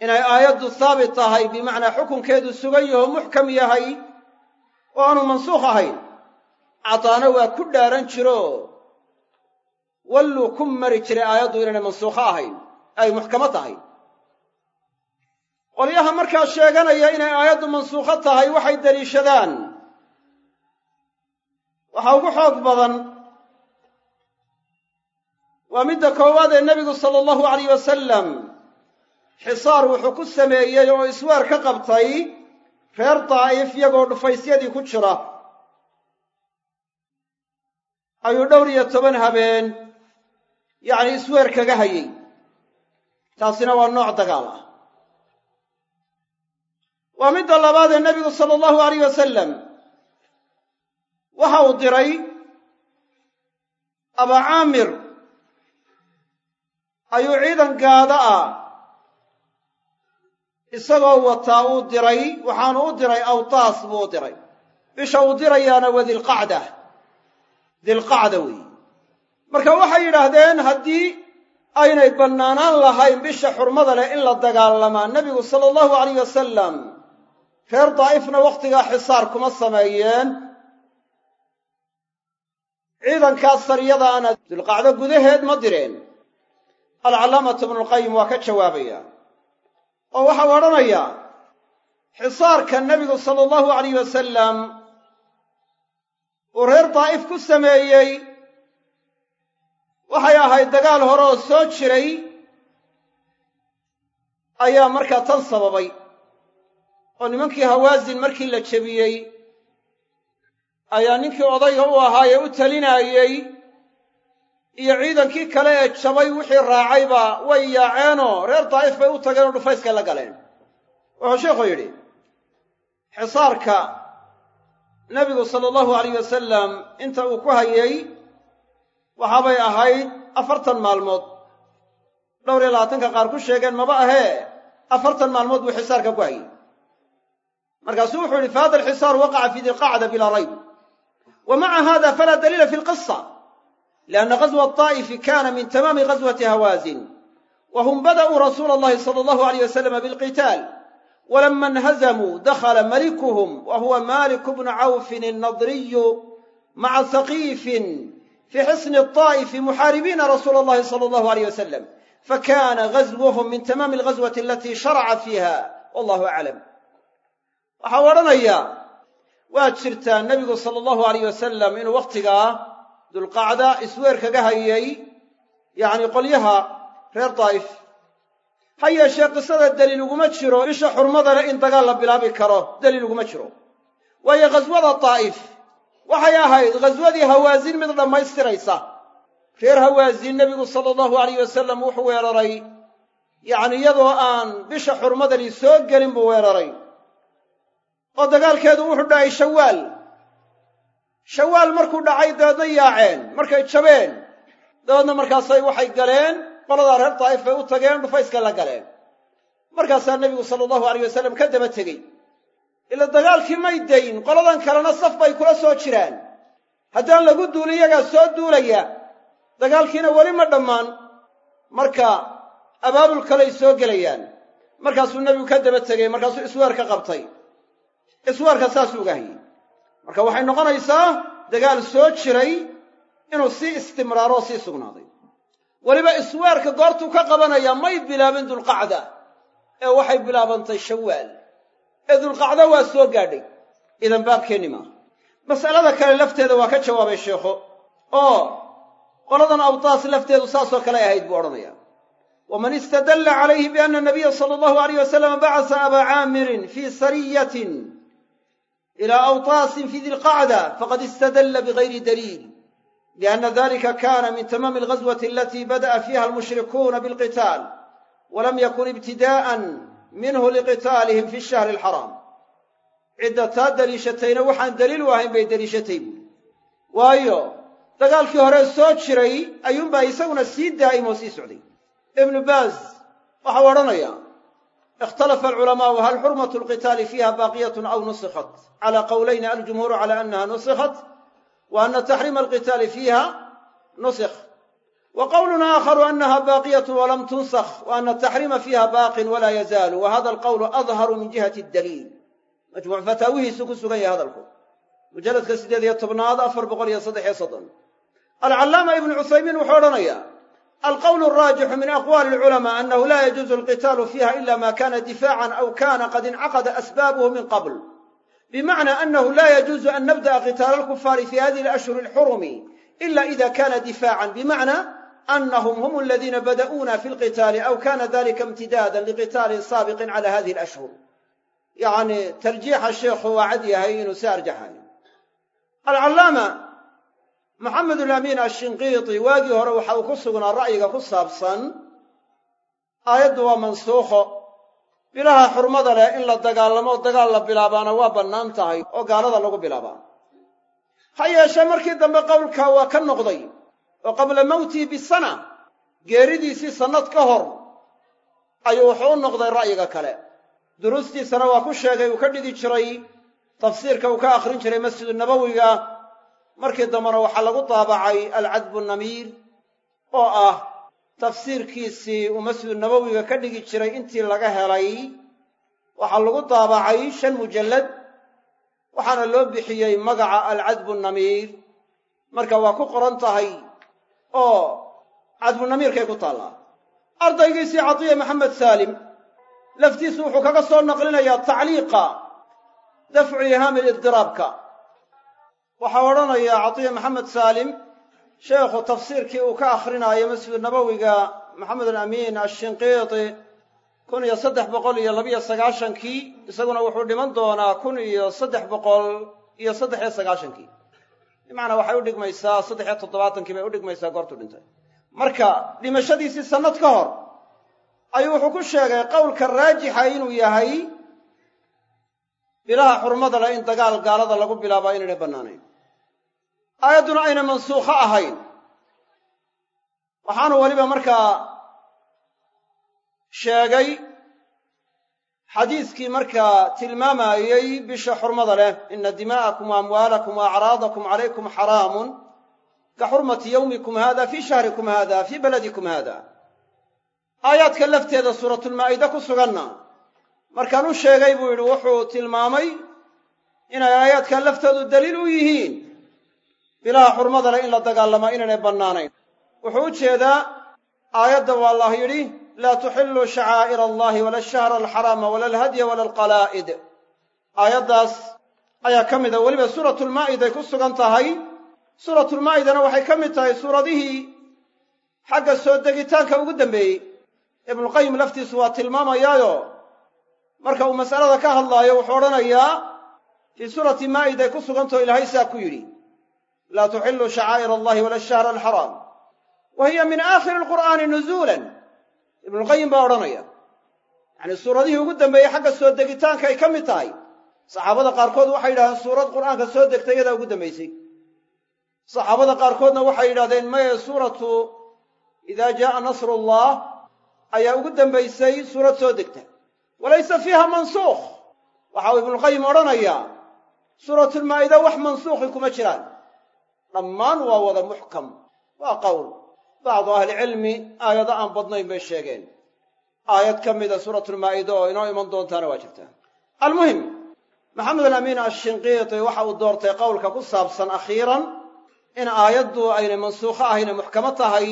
inay aayaddu haabit tahay bimacnaa xukunkeedu sugan yaho muxkam yahay oo aanu mansuukh ahayn. Cataana waa ku dhaaran jiro. Walluu ku mari jiray aayaddu inaynay mansuukho ahayn ay muxkamo tahay. Qolyaha markaa sheeganaya inay aayaddu mansuukho tahay waxay deliishadaan. Waxaa ugu xoog badan waa midda koowaad ee nebigu sala allahu alayh wasalam xisaar wuxuu ku sameeyey oo isweer ka qabtay reer daa'if iyagoo dhufaysyadii ku jira. Ayuu dhowr iyo toban habeen yacni isweer kaga hayey taasina waa nooc dagaal ah. Waa midda labaad ee nebigu sala allahu alayh wasalam waxa uu diray abaa caamir. Ayuu ciidan gaada ah isagoo wataa uu diray waxaanu u diray awtaas buu u diray. Bisha uu dirayaana waa dilqacda dilqacda weeye. Marka waxay yidhaahdeen haddii aynay bannaanaan lahayn bisha xurmada leh in la dagaalamaa. Nebigu sala allahu alayh wasalam reer daa'ifna wakhtigaa xisaar kuma sameeyeen. Ciidankaas sariyadaana dilqacdo gudaheed ma direen. Alcallaamatu ibnulqayim waa ka jawaabaya. Oo waxau odhanayaa xisaarka nebigu sala allahu alayh wasalam uu reer daa'if ku sameeyey waxay ahayd dagaal hore oo soo jiray ayaa markaa tan sababay. Oo nimankii hawaasin markii la jebiyey ayaa ninkii odayga u ahaa ee u talinaayey iyo ciidankii kale ee jabay wixii raacayba way yaaceenoo reer daa'if bay u tageen oo dhufayskay la galeen. Wuxuu sheikhu yidhi xisaarka nebigu sala allahu alayh wasalam inta uu ku hayey waxaabay ahayd afartan maalmood. Dhowr iyo labaatanka qaar ku sheegeen maba ahee afartan maalmood buu xisaarka ku hayey markaasuu wuxuu yihi fahada alxisaaru waqaca fi dilqacda bilaa rayb. Wa maca hada falaa daliila fi lqisa lianna gazwa طaa'ifi kana min tamaami gazwati hawaasin wa hum bada'uu rasuula allahi sala allahu alayh wasalama bilqitaal walama inhazamuu dakhala malikuhum wa huwa maliku bnu cawfin annadriyu maca saqiifin fi xisni الطaa'ifi muxaaribiina rasuula allahi sala allahu alayh wasalam fakana gazwuhum min tamaami algazwati alati sharaca fiiha wallahu aclam waxau odhanayaa waa jirtaa nebigu sala allahu alayh wasalam inuu wakhtigaa dulqacda isweer kaga hayey yacni qolyaha reer daa'if ha yeeshee qisada deliil uguma jiro bisha xurmada leh in dagaal la bilaabi karo deliil uguma jiro waayo ghaswada daa'if waxay ahayd ghaswadii hawaasin mid dhammaystiraysa reer hawaasin nebigu sala allahu alayh wasalam wuxuu weeraray. Yacni iyadoo aan bisha xurmadani soo gelin buu weeraray. Oo dagaalkeedu wuxuu dhacay shawaal. Shawaal markuu dhacay dabeedna yaaceen markay jabeen. Dabeedna markaasay waxay galeen qoladaa reer daa'if bay u tageen dhufayska la galeen. Markaasaa nebigu sala allahu alayh wasalam ka daba tegey ila dagaalkii may dayn qoladan kalena saf bay kula soo jiraan. Haddaan lagu duulin iyagaa soo duulaya dagaalkiina weli ma dhammaan. Marka abaabul kaley soo gelayaan. Markaasuu nebigu ka daba tegey markaasuu isweer ka qabtay. Isweerka saasuu uga hayey marka waxay noqonaysaa dagaal soo jiray inuu sii istimraaroo sii sugnaaday. Weliba isweerka goortuu ka qabanaya may bilaabin dulqacda ee waxay bilaabantay shawaal ee dulqacda waa soo gaadhay. Idan baabkeenni maaha mas'alada kale lafteeda waa ka jawaabay sheikhu oo qoladan awtaas lafteedu saasoo kale ahayd buu odhanaya waman istadalla calayhi biana nabiya sala allahu alayh wasalam bacasa abaa caamirin fii sariyatin ilى awtaasin fi dilqacda faqad istadalla bigayri daliil. Lianna dalika kana min tamaami alghazwati alati bada'a fiha almushrikuuna bilqitaal walam yakun ibtida'an minhu liqitaalihim fi shahri alxaraam cidda taa deliishatayna waxaan daliil u ahayn bay deliishatay buuri waayo dagaalkii hore soo jiray ayuunbaa isaguna sii daa'im oo sii socday. Ibnu baaz waxau odhanayaa ikhtalafa alculamaau hal xurmatu lqitaali fiiha baaqiyatun aw nusikhat? Cala qowlayni aljumhuuru cala annaha nusikhat wa ana taxriima alqitaali fiiha nusikh wa qowlun aakharu annaha baaqiyatu walam tunsakh wa ana ataxriima fiiha baaqin walaa yazaalu wa hada alqowlu adharu min jihati addaliil majmuuc fataawihiisu ku sugan yahay hadalku mujalladka siddeed iyo tobnaad afar boqol iyo saddex iyo soddon alcallaama ibnu cuthaymiin wuxuu odhanayaa alqowl araajixu min aqwaali alculamaa annahu laa yajuuzu alqitaalu fiiha ila ma kana difaacan aw kana qad incaqada asbaabuhu min qabl bimacna annahu la yajuuzu an nabda'a qitaala alkufaari fi hadihi alashhuri alxurumi ila ida kana difaacan bimacna anahum hum aladiina bada'uuna fi lqitaali aw kana dalika imtidaadan liqitaalin saabiqin cala hadihi alashhur yacni tarjiixa sheekhu waa cad yahay inuu si arjaxayo alcallaama maxamed ulamiin ashinqiiti waagii hore waxa uu ku sugnaa ra'yiga ku saabsan aayaddu waa mansuukho bilaha xurmada leh in la dagaalamo dagaal la bilaabaana waa bannaan tahay oo gaalada lagu bilaabaa ha yeeshee markii dambe qowlka waa ka noqday oo qabla mawtihi bisana geeridiisii sannad ka hor ayuu wuxuu u noqday ra'yiga kale. Duruustiisana waa ku sheegay uu ka dhigi jiray tafsiirka uu ka akhrin jiray masjidu nabowiga markii dambena waxaa lagu daabacay alcadbu namiir oo ah tafsiirkiisii uu masjidu nabowiga ka dhigi jiray intii laga helay. Waxaa lagu daabacay shan mujallad waxaana loo bixiyey magaca alcadbu namiir. Marka waa ku qoran tahay oo cadbunamiirkay ku taallaa ardaygiisii catiya maxamed saalim laftiisu wuxuu kaga soo naqlinayaa tacliiqa dafcu ihaami lidiraabka waxaa odhanayaa catiya maxamed saalim sheekhu tafsiirkii uu ka akrinaayo masjidu nabowiga maxamed alamiin ashinqiiti kun iyo saddex boqol iyo labiyo sagaashankii isaguna wuxuu dhiman doonaa kun iyo saddex boqol iyo saddex iyo sagaashankii bimacnaa waxay u dhigmaysaa saddex iyo toddobaatankii bay u dhigmaysaa goortuu dhintay. Marka dhimashadiisii sannad ka hor ayuu wuxuu ku sheegay qowlka raajixa inuu yahay bilaha xurmada leh in dagaal gaalada lagu bilaabaa inaynay bannaanayn. Aayadduna ayna mansuukho ahayn. Waxaanu weliba markaa sheegay xadiiskii markaa tilmaamayey bisha xurmada leh ina dimaa'akum wa amwaalakum wa acraadakum calaykum xaraamun ka xurmati yowmikum hada fii shahrikum hada fii baladikum hada aayaadka lafteeda suuratulmaa'ide ku suganna. Markaan u sheegay buu yidhi wuxuu tilmaamay inay aayaadkan laftoodu daliil u yihiin. Bilaha xurmada leh in la dagaalamaa inaynay bannaanayn. Wuxuu u jeedaa aayadda waa allah yidhi laa tuxilluu shacaa'ira allahi wala ashahra alxaraama wala alhadya wala alqalaa'id aayaddaas ayaa ka mid a weliba suuratulmaa'iday ku sugan tahay suuratulmaa'idana waxay ka mid tahay suuradihii xagga soo degitaanka ugu dambeeyey ibnuqayim laftiisu waa tilmaamayaayo marka uu mas'alada ka hadlaayo wuxuu odhanayaa fii suurati maa'iday ku sugantao ilaahay saa ku yidhi laa tuxilluu shacaa'ir allahi wala ashahra alxaraam wa hiya min aakhiri alqur'aani nuzuulan ibnuqayim baa odhanaya yacnii suuradihii ugu dambeeyey xagga soo degitaanka ay ka mid tahay saxaabada qaarkood waxay yidhahdeen suurad qur'aanka soo degtay iyadaa ugu dambaysay saxaabada qaarkoodna waxay yidhahdeen maye suuratu idaa jaa'a nasrullah ayaa ugu dambaysay suurad soo degta. Walaysa fiiha mansuukh waxa uu ibnuqayim odhanayaa suuratulmaa'ida wax mansuukhi kuma jiraan. Dhammaan waa wada muxkam waa qowl bacdu ahlicilmi aayado aan badnayn bay sheegeen aayad ka mida suuratulmaa'ida oo inoo iman doontaana waa jirtaa almuhim maxamed alamiin ashinqiiti waxa uu doortay qowlka ku saabsan akhiiran in aayaddu aynay mansuukho ahayne muxkamo tahay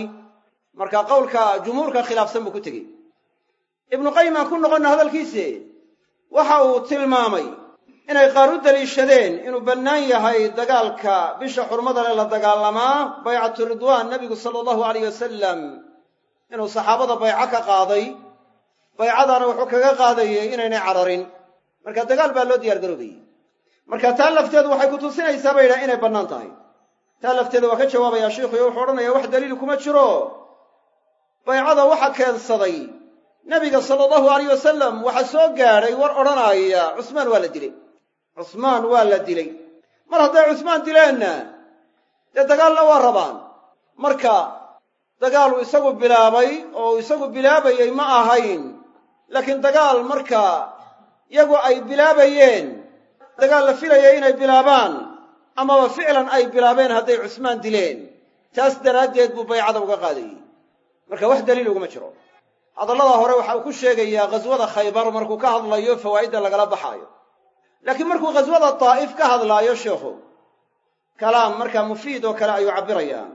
marka qowlka jumhuurka khilaafsan buu ku tegey ibnuqayim aan ku noqonna hadalkiise waxa uu tilmaamay inay qaar u daliishadeen inuu bannaan yahay dagaalka bisha xurmada leh la dagaalamaa baycatu ridwaan nebigu sala allahu alayh wasalam inuu saxaabada bayco ka qaaday. Baycadaana wuxuu kaga qaadayey inaynay cararin. Marka dagaal baa loo diyaar garoobayey marka taa lafteedu waxay ku tusinaysaa bay yidhaha inay bannaan tahay. Taa lafteeda waa ka jawaabayaa shiikhu iyo wuxuu odhanaya wax daliil kuma jiro. Baycada waxa keensaday nebiga sala allahu alayh wasalam waxaa soo gaadhay war odhanaaya cusmaan waa la dilay cusmaan waa la dilay. Mar hadday cusmaan dileenna dee dagaalna waa rabaan. Marka dagaaluu isagu bilaabay oo uu isagu bilaabayey ma ahayn. Laakiin dagaal markaa iyagu ay bilaabayeen. Dagaal la filaya inay bilaabaan amaba ficlan ay bilaabeen hadday cusmaan dileen. Taas daraaddeed buu baycada uga qaadayey marka wax daliil uguma jiro. Hadallada hore waxa uu ku sheegayaa ghaswada khaybar markuu ka hadlayo fawaa'idda lagala baxaayo laakiin markuu ghaswada daa'if ka hadlaayo sheikhu kalaam markaa mufiid oo kale ayuu cabbirayaa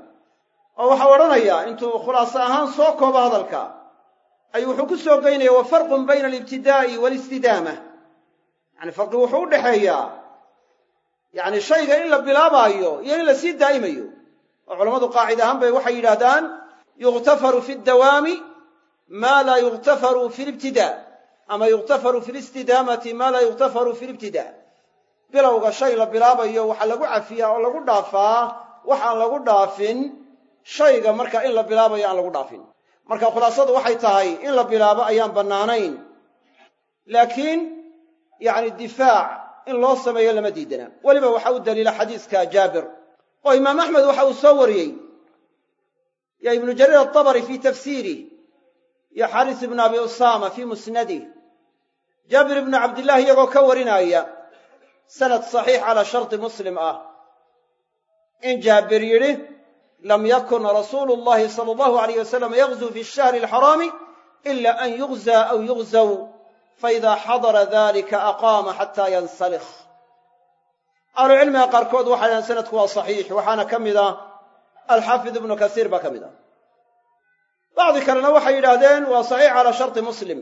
oo waxau odhanayaa intuu khulaaso ahaan soo koobo hadalka ayuu wuxuu ku soo geynaya wa farqun bayna alibtidaa'i waalistidaama yacni farqi wuxuu u dhexeeyaa yacni shayga in la bilaabaayo iyo in la sii daa'imayo. Oo culammadu qaacid ahaan bay waxay yidhaahdaan yukhtafaru fi ddawaami maa laa yukhtafaru fi libtidaa ama yukhtafaru fi listidaamati maa laa yukhtafaru fi libtidaa bilowga shay la bilaabayo waxaa lagu cafiyaa oo lagu dhaafaa wax aan lagu dhaafin shayga marka in la bilaabayo aan lagu dhaafin. Marka khulaasadu waxay tahay in la bilaabo ayaan bannaanayn. Laakiin yacni difaac in loo sameeyo lama diidana. Weliba waxa u daliila xadiiska jaabir. Oo imaam axmed waxa uu soo wariyey. Yo ibnu jariir atabari fii tafsiirih iyo xaris ibnu abi usaama fii musnadih jaabir ibnu cabdillahi iyagoo ka warinaya sanad saxiix calaa sharti muslim ah. In jaabir yidhi lam yakun rasuulu llahi sala allahu alayh wasalam yagzuu fi shahri alxaraami ila an yugzaa aw yugzaw faida xadara dalika aqaama xataa yansalikh. Ahlucilmiga qaarkood waxay dhahaan sanadku waa saxiix waxaana ka mid ah. Alxaafid ibnu kasiir baa ka mid ah. Bacdi kalena waxay yidhaahdeen waa saxiix calaa sharti muslim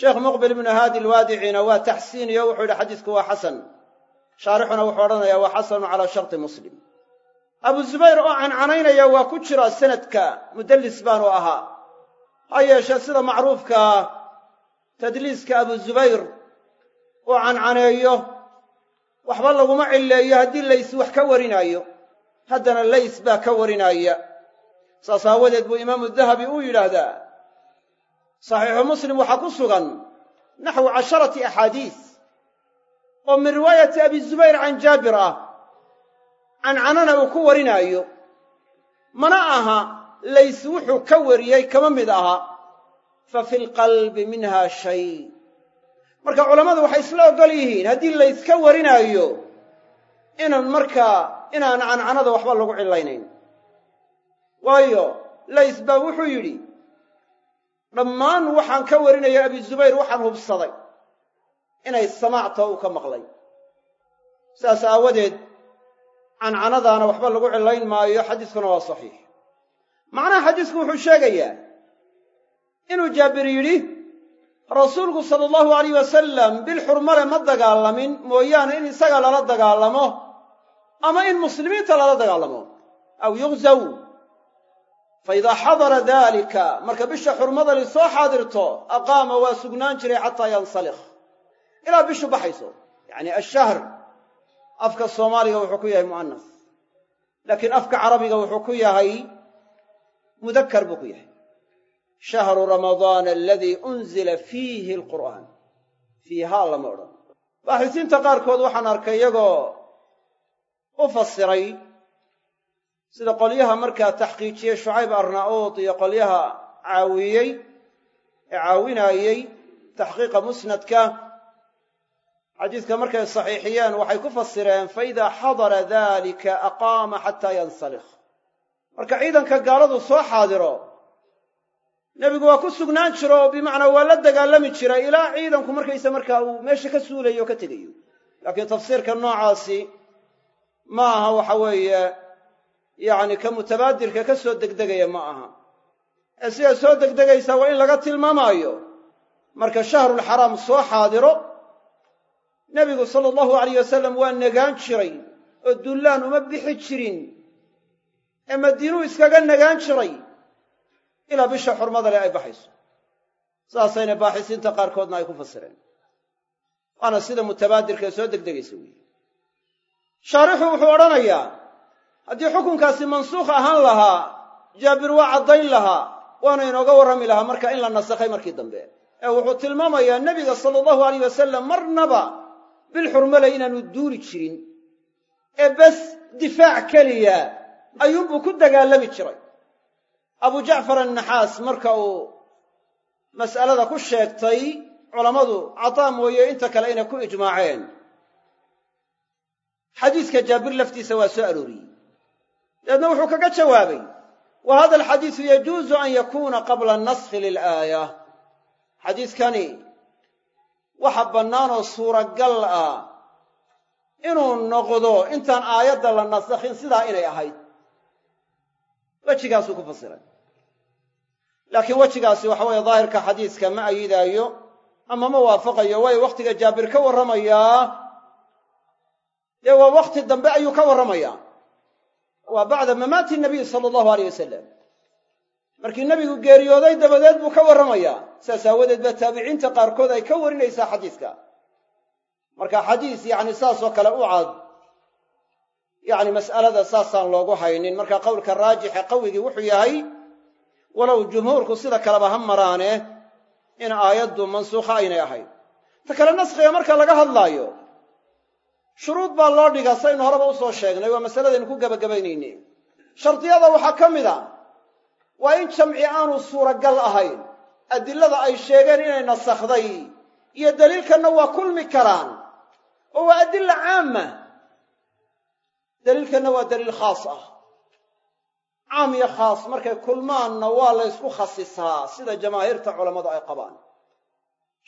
sheekh muqbil ibnu haadi alwaadicina waa taxsiiniyo wuxuu yidhi xadiisku waa xasan. Shaarixuna wuxuu odhanayaa waa xasanu calaa sharti muslim. Abu zubayr oo cancanaynaya waa ku jira sanadka mudallis baanu ahaa. Ha yeeshee sida macruufkaa tadliiska abu zubayr uu cancaneeyo waxba laguma cilleeyo haddii lays wax ka warinaayo. Haddana lays baa ka warinaaya. Saas aawadeed buu imaamu dahabi uu yidhaahdaa saxiixu muslim waxaa ku sugan naxwu casharati axaadiis oo min riwaayati abi zubayr can jaabir ah. Cancanana uu ku warinaayo mana aha lays wuxuu ka wariyey kama mid aha fa fi lqalbi minha shay. Marka culammadu waxay isla oggol yihiin haddii layska warinaayo inaan markaa inaan cancanada waxba lagu cillaynayn waayo lays baa wuxuu yidhi dhammaan waxaan ka warinaya abi zubayr waxaan hubsaday inay samaacta uu ka maqlay. Sidaas aawadeed cancanadaana waxba lagu cillayn maayo xadiiskuna waa saxiix. Macnaha xadiisku wuxuu sheegayaa inuu jaabir yidhi rasuulku sala allahu alayh wasalam bil xurmale ma dagaalamin mooyaane in isaga lala dagaalamo ama in muslimiinta lala dagaalamo. Aw yughzaw fa idaa xadara daalika marka bisha xurmadani soo xaadirto aqaama waa sugnaan jiray xataa yansalikh ilaa bishu baxayso yacni ashahr afka soomaaliga wuxuu ku yahay mu'anas laakiin afka carabiga wuxuu ku yahay mudakar buu ku yahay. Shahru ramadaana aladii unzila fiihi alqur'aan. Fiihaa lama odhan. Baaxisiinta qaarkood waxaan arkay iyagoo u fasiray sida qolyaha markaa taxqiijiyey shucayb arna'uud iyo qolyaha caawiyey ee caawinaayey taxqiiqa musnadka. Xadiiska markay saxiixiyeen waxay ku fasireen fa idaa xadara dalika aqaama xataa yansalikh marka ciidanka gaaladu soo xaadiro nebigu waa ku sugnaan jiro oo bimacnaa waa la dagaalami jiray ilaa ciidanku markaysa markaa uu meesha ka suulayo o ka tegayo. Laakiin tafsiirka noocaasi ma aha waxa weeye yacni ka mutabaadirka ka soo degdegaya ma aha. Ee sidaa soo degdegaysa waa in laga tilmaamaayo. Marka shahrulxaraam soo xaadiro nebigu sala allahu alayh wasalam waa nagaan jiray oo dullaan uma bixi jirin. Ee madiinuu iskaga nagaan jiray ilaa bisha xurmada leh ay baxayso. Saasayna baaxisiinta qaarkoodna ay ku fasireen. Waana sida mutabaadirka ee soo degdegaysa weeye. Shaarixu wuxuu odhanayaa haddii xukunkaasi mansuukh ahaan lahaa jaabir waa caddayn lahaa waana inooga warrami lahaa marka in la nasakhay markii dambe. Ee wuxuu tilmaamayaa nebiga sala allahu alayh wasalam marnaba bil xurmale inaanu duuli jirin. Ee bes difaac keliya ayuunbuu ku dagaalami jiray. Abu jacfar annaxaas marka uu mas'alada ku sheegtay culammadu cataa mooye inta kale inay ku ijmaaceen. Xadiiska jaabir laftiisa waa soo arooriyey dabeedna wuxuu kaga jawaabay wa hada alxadiisu yajuuzu an yakuuna qabla naskhi lilaaya xadiiskani waxa bannaanoo suuragal ah inuu noqdo intaan aayadda la nasakhin sidaa inay ahayd wejigaasuu ku fasiray laakiin wejigaasi waxa weeye daahirka xadiiska ma ayidaayo ama ma waafaqayo waayo wakhtiga jaabir ka warramayaa dee waa wakhti dambe ayuu ka warramayaa waa bacda mamaati nabiy sala allahu aleyh wasalam markii nebigu geeriyooday dabadeed buu ka warramayaa saas aawadeed baa taabiciinta qaarkood ay ka warinaysaa xadiiska. Marka xadiis yacni saasoo kale u cad. Yacni mas'alada saasaan loogu haynin. Marka qowlka raajixe qawigii wuxuu yahay walow jumhuurku sida kaleba ha maraane in aayaddu mansuukha aynay ahayn. Ta kale naskhiga marka laga hadlaayo shuruud baa loo dhigaa saynu horeba u soo sheegnay waa masaladaynu ku gebagabaynayne shardiyada waxaa ka mid a waa in jamci aanu suuragal ahayn adilada ay sheegeen inay nasakhday iyo daliilkanna waa kulmi karaan oo waa adilla caama daliilkanna waa daliil khaas ah. Caam iyo khaas markay kulmaanna waa la ysku khasisaa sida jamaahiirta culammadu ay qabaan.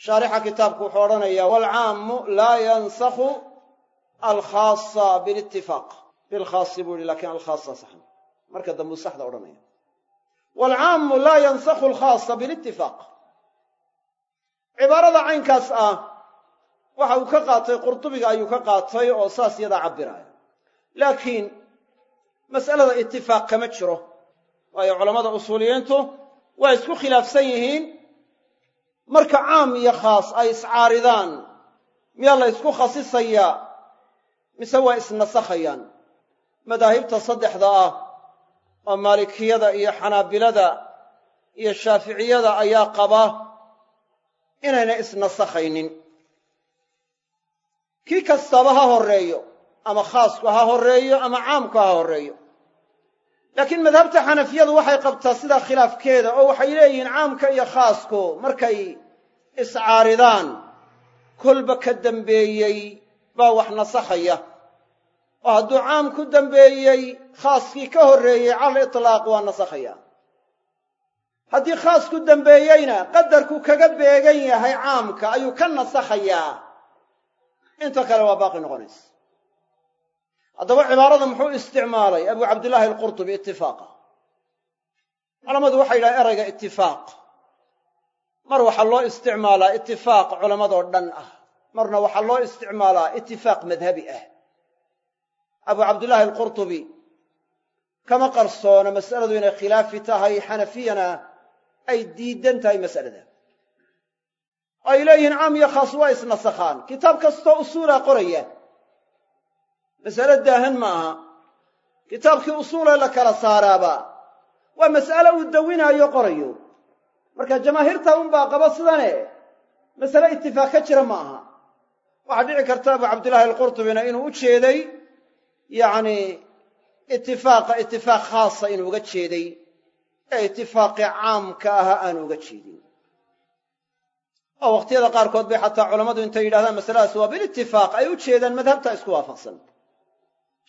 Shaarixa kitaabku wuxuu odhanayaa waalcaamu laa yansakhu alkhaasa bilitifaaq bilkhaasi buu yihi lakiin alkhaasa saxan. Marka dambuu saxda odhanaya. Waalcaamu laa yansakhu alkhaasa bilitifaaq cibaarada caynkaas ah waxa uu ka qaatay qurtubiga ayuu ka qaatay oo saas yadaa cabbiraya. Laakiin mas'alada itifaaq kama jiro. Waayo culammada usuuliyiintu waa isku khilaafsan yihiin. Marka caam iyo khaas ay iscaaridaan miyaa la ysku khasisayaa mise waa isnasakhayaan. Madaahibta saddexda ah oo maalikiyada iyo xanaabilada iyo shaaficiyada ayaa qaba inayna isnasakhaynin kii kastaba ha horreeyo ama khaasku ha horreeyo ama caamku ha horreeyo. Laakiin madhabta xanafiyadu waxay qabtaa sidaa khilaafkeeda oo waxay leeyihiin caamka iyo khaasku markay iscaaridaan. Kolba ka dambeeyey baa wax nasakhaya oo hadduu caam ku dambeeyey khaaskii ka horreeyey cala itlaaq waa nasakhaya haddii khaas ku dambeeyeyna qadarku kaga beegan yahay caamka ayuu ka nasakhayaa inta kale waa baaqi noqonaysa haddaba cibaarada muxuu isticmaalay? Abu cabdillaahi alqurtubi itifaaqa culammadu waxay yidhahaan erayga itifaaq mar waxaa loo isticmaalaa itifaaq culammadoo dhan ah marna waxaa loo isticmaalaa itifaaq madhabi ah. Abu cabdillaahi alqurtubi kama qarsoona mas'aladu inay khilaafi tahay xanafiyana ay diidan tahay mas'alada. Ay leeyihiin caam iyo khaas waa isnasakhaan kitaab kastoo usuulaa qoraya. Mas'alo daahan ma aha. Kitaabkii usuulee la kala saaraaba. Waa mas'alo uu dawinaayo qorayo. Marka jamaahiirta unbaa qaba sidane masale itifaaq ka jira ma aha waxaa dhici karta abu cabdillaahi alqurtubina inuu u jeeday yacni itifaaqa itifaaq khaasa inuu uga jeeday ee itifaaqii caamka ahaa aanu uga jeedin. Oo wakhtiyada qaarkood bay xataa culammadu intay yidhahdaan masaladaas waa bilitifaaq ay u jeedaan madhabta isku waafaqsan.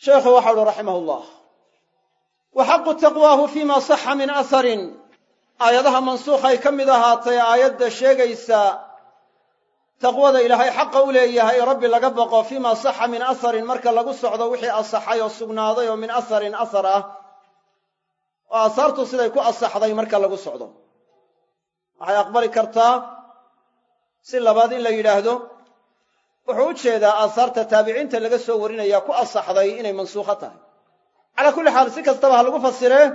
Sheekhu waxau uhi raximah ullah wa xaqu taqwaahu fima saxa min aharin aayadaha mansuukhay ka mid ahaatay aayadda sheegaysa taqwada ilaahay xaqa u leeyahay rabbi laga baqo fiima saxa min aharin marka lagu socdo wixii asaxay oo sugnaaday oo min aharin ahar ah oo aahaartu siday ku asaxday marka lagu socdo. Waxay aqbali kartaa si labaad in la yidhaahdo wuxuu u jeedaa aahaarta taabiciinta laga soo warinaya ku asaxday inay mansuukho tahay. Calaa kulli xaal si kastaba ha lagu fasiree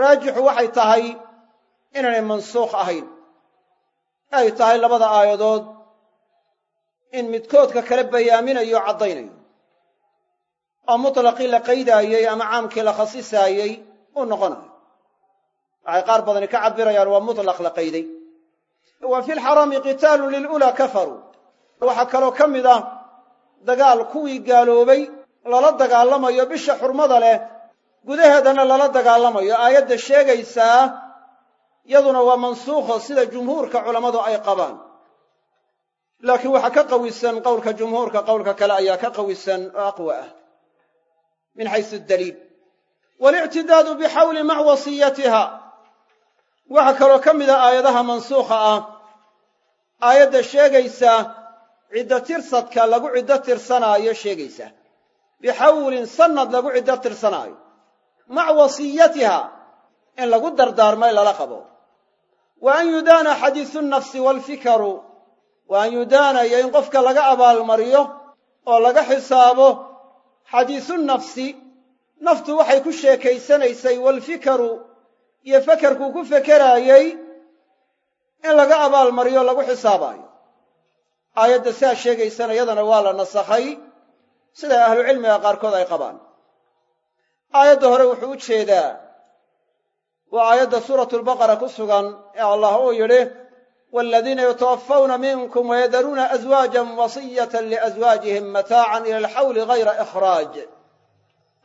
raajixu waxay tahay inaanay mansuukh ahayn. Ay tahay labada aayadood in midkoodka kale bayaaminayo caddaynayo. Oo mutlaqii la qaydaayey ama caamkii la khasisaayey uu noqonayo. Waxay qaar badani ka cabirayaan waa mutlaq la qayday wa fi lxarami qitaalun lilulaa kafaruu waxaa kaloo ka mid ah dagaal kuwii gaaloobay lala dagaalamayo bisha xurmada leh gudaheedana lala dagaalamayo. Aayadda sheegaysaa yaduna waa mansuukho sida jumhuurka culammadu ay qabaan laakiin waxaa ka qawisan qowlka jumhuurka qowlka kale ayaa ka qawisan oo aqwa ah min xaysu daliil. Walictidaadu bixawli mac wasiyatiha waxaa kaloo ka mida aayadaha mansuukha ah. Aayadda sheegaysa ciddo tirsadka lagu ciddo tirsanaayo sheegaysa. Bixawlin sannad lagu ciddo tirsanaayo. Mac wasiyatiha in lagu dardaarmay lala qabo. Wa an yudaana xadiisu nnafsi waalfikaru wa an yudaana iyo in qofka laga abaalmariyo oo laga xisaabo xadiisu nafsi. Naftu waxay ku sheekaysanaysay waalfikaru iyo fekerkuu ku fekeraayey in laga abaalmariyo lagu xisaabaayo. Aayadda sidaa sheegaysana yadana waa la nasakhay siday ahlucilmiga qaarkood ay qabaan. Aayadda hore wuxuu u jeedaa waa aayadda suuratu lbaqara ku sugan ee allah uu yidhi waaladiina yatawaffawna minkum wayadaruuna aswaajan wasiyatan liaswaajihim mataacan ila alxawli gayra ikhraaj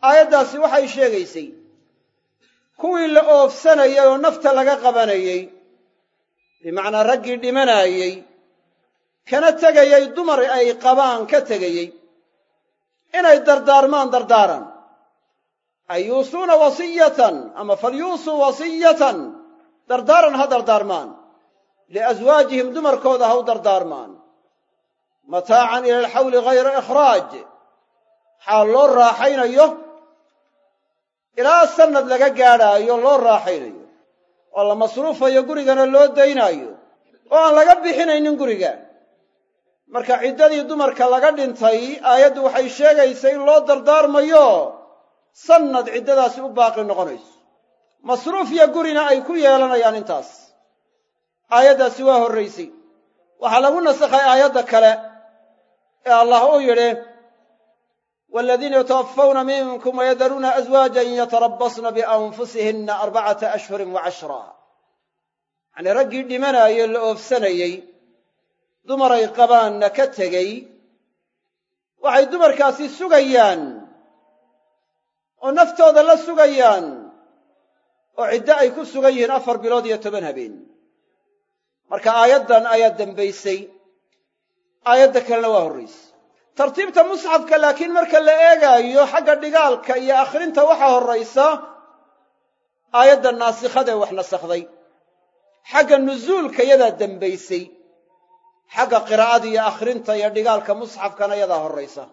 aayaddaasi waxay sheegaysay kuwii la oofsanayay oo nafta laga qabanayey bimacnaa raggii dhimanaayey kana tegayey dumar ay qabaan ka tegayey inay dardaarmaan dardaaran ay yuusuuna wasiyatan ama falyuusuu wasiyatan dardaaran ha dardaarmaan liaswaajihim dumarkooda ha u dardaarmaan mataacan ila alxawli gayra ikhraaj xaal loo raaxaynayo ilaa sannad laga gaadhaayo loo raaxaynayo oo la masruufayo gurigana loo daynaayo oo aan laga bixinaynin guriga marka ciddadii dumarka laga dhintay aayaddu waxay sheegaysaa in loo dardaarmayo sannad ciddadaasi u baaqi noqonayso masruuf iyo gurina ay ku yeelanayaan intaas aayaddaasi waa horraysay waxaa lagu nasakhay aayadda kale ee allah uu yidhi waaladiina yatawaffawna minkum wayadaruuna aswaajan yatarabbasna bianfusihinna arbacata ashhurin wa cashra. Yacnii raggii dhimanaayee la oofsanayey dumaray qabaanna ka tegey waxay dumarkaasi sugayaan oo naftooda la sugayaan oo ciddo ay ku sugan yihiin afar bilood iyo toban habeen marka aayaddan ayaa dembaysay aayadda kalena waa horraysay tartiibta musxafka laakiin marka la eegaayo xagga dhigaalka iyo akhrinta waxaa horraysa aayadda naasikhadee wax nasakhday xagga nusuulka yadaa dembaysay xagga qiraa'ada iyo akhrinta iyo dhigaalka musxafkana yadaa horraysa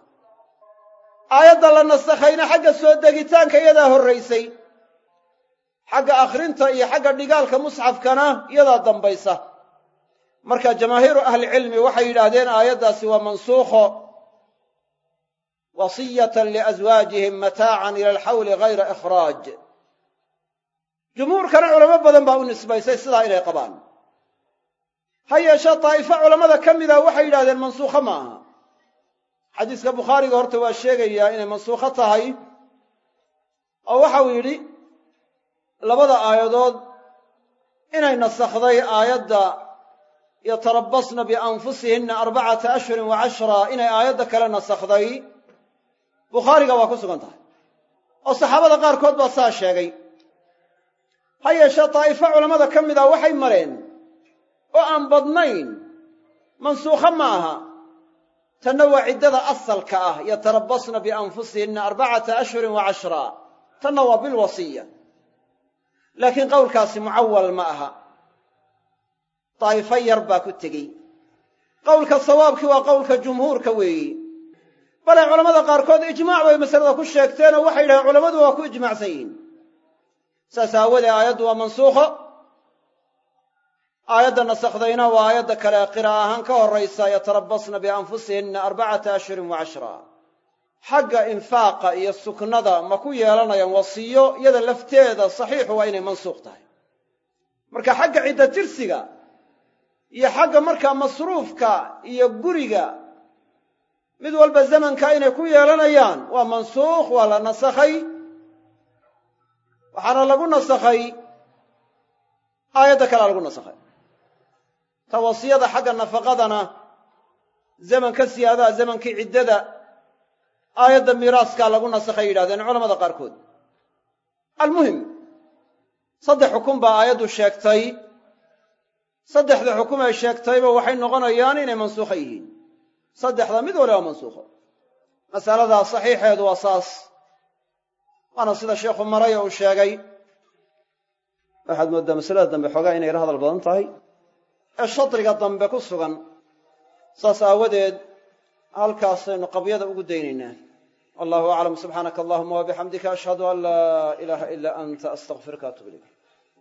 aayadda la nasakhayna xagga soo degitaanka yadaa horraysay xagga akhrinta iyo xagga dhigaalka musxafkana yadaa dambaysa marka jamaahiiru ahlicilmi waxay yidhaahdeen aayaddaasi waa mansuukho. Wasiyatan liaswaajihim mataacan ila alxawli gayra ikhraaj jumhuurkana culamo badan baa u nisbaysay sidaa inay qabaan. Ha yeeshee daa'ifo culammada ka mida waxay yidhahdeen mansuukho ma aha xadiiska bukhaariga horta waa sheegayaa inay mansuukho tahay. Oo waxau yidhi labada aayadood inay nasakhday aayadda yatarabbasna bianfusihinna arbacata ashhurin wa cashra inay aayadda kale nasakhday bukhaariga waa ku sugan tahay. Oo saxaabada qaarkood baa saa sheegay. Ha yeeshee daa'ifo culammada ka mida waxay mareen oo aan badnayn mansuukho ma aha. Tanna waa ciddada asalka ah yatarabbasna bianfusihinna arbacata ashhurin wa cashra. Tanna waa bilwasiya laakiin qowlkaasi mucawal ma aha daa'ifo yar baa ku tegey qowlka sawaabkii waa qowlka jumhuurka weeyi bale culammada qaarkood ijmaac bay masalada ku sheegteenoo waxay yidhahdeen culammadu waa ku ijmaacsan yihiin saas aawadee aayaddu waa mansuukho aayadda nasakhdayna waa aayadda kale qira'a ahaan ka horraysa yatarabbasna bianfusihinna arbacata ashhurin wa cashra xagga infaaqa iyo suknada ma ku yeelanayaan wasiyo iyada lafteeda saxiixu waa inay mansuuq tahay marka xagga cidda tirsiga iyo xagga markaa masruufka iyo guriga mid walba zamanka inay ku yeelanayaan waa mansuukh waa la nasakhay. Waxaana lagu nasakhay aayadda kalea lagu nasakhay. Ta wasiyada xagga nafaqadana zaman ka siyaadaha zamankii ciddada aayadda miiraaskaa lagu nasakhay yidhahdeen culamada qaarkood. Almuhim saddex xukun baa aayaddu sheegtay saddexda xukum ay sheegtayba waxay noqonayaan inay mansuukha yihiin. Saddexda mid waliba mansuukho. Masaladaa saxiixeedu waa saas. Waana sida sheikhu maray oo uu sheegay. Waxaad mooddaa masalada dambe xoogaa inay yar hadal badan tahay. Ee shadriga dambe ku sugan saas aawadeed halkaasaynu qabyada ugu daynaynaa. Wallahu aclam subxaanaka allahuma wabixamdika ashhadu an laa ilaaha ilaa anta astaqfiruka atub ilayk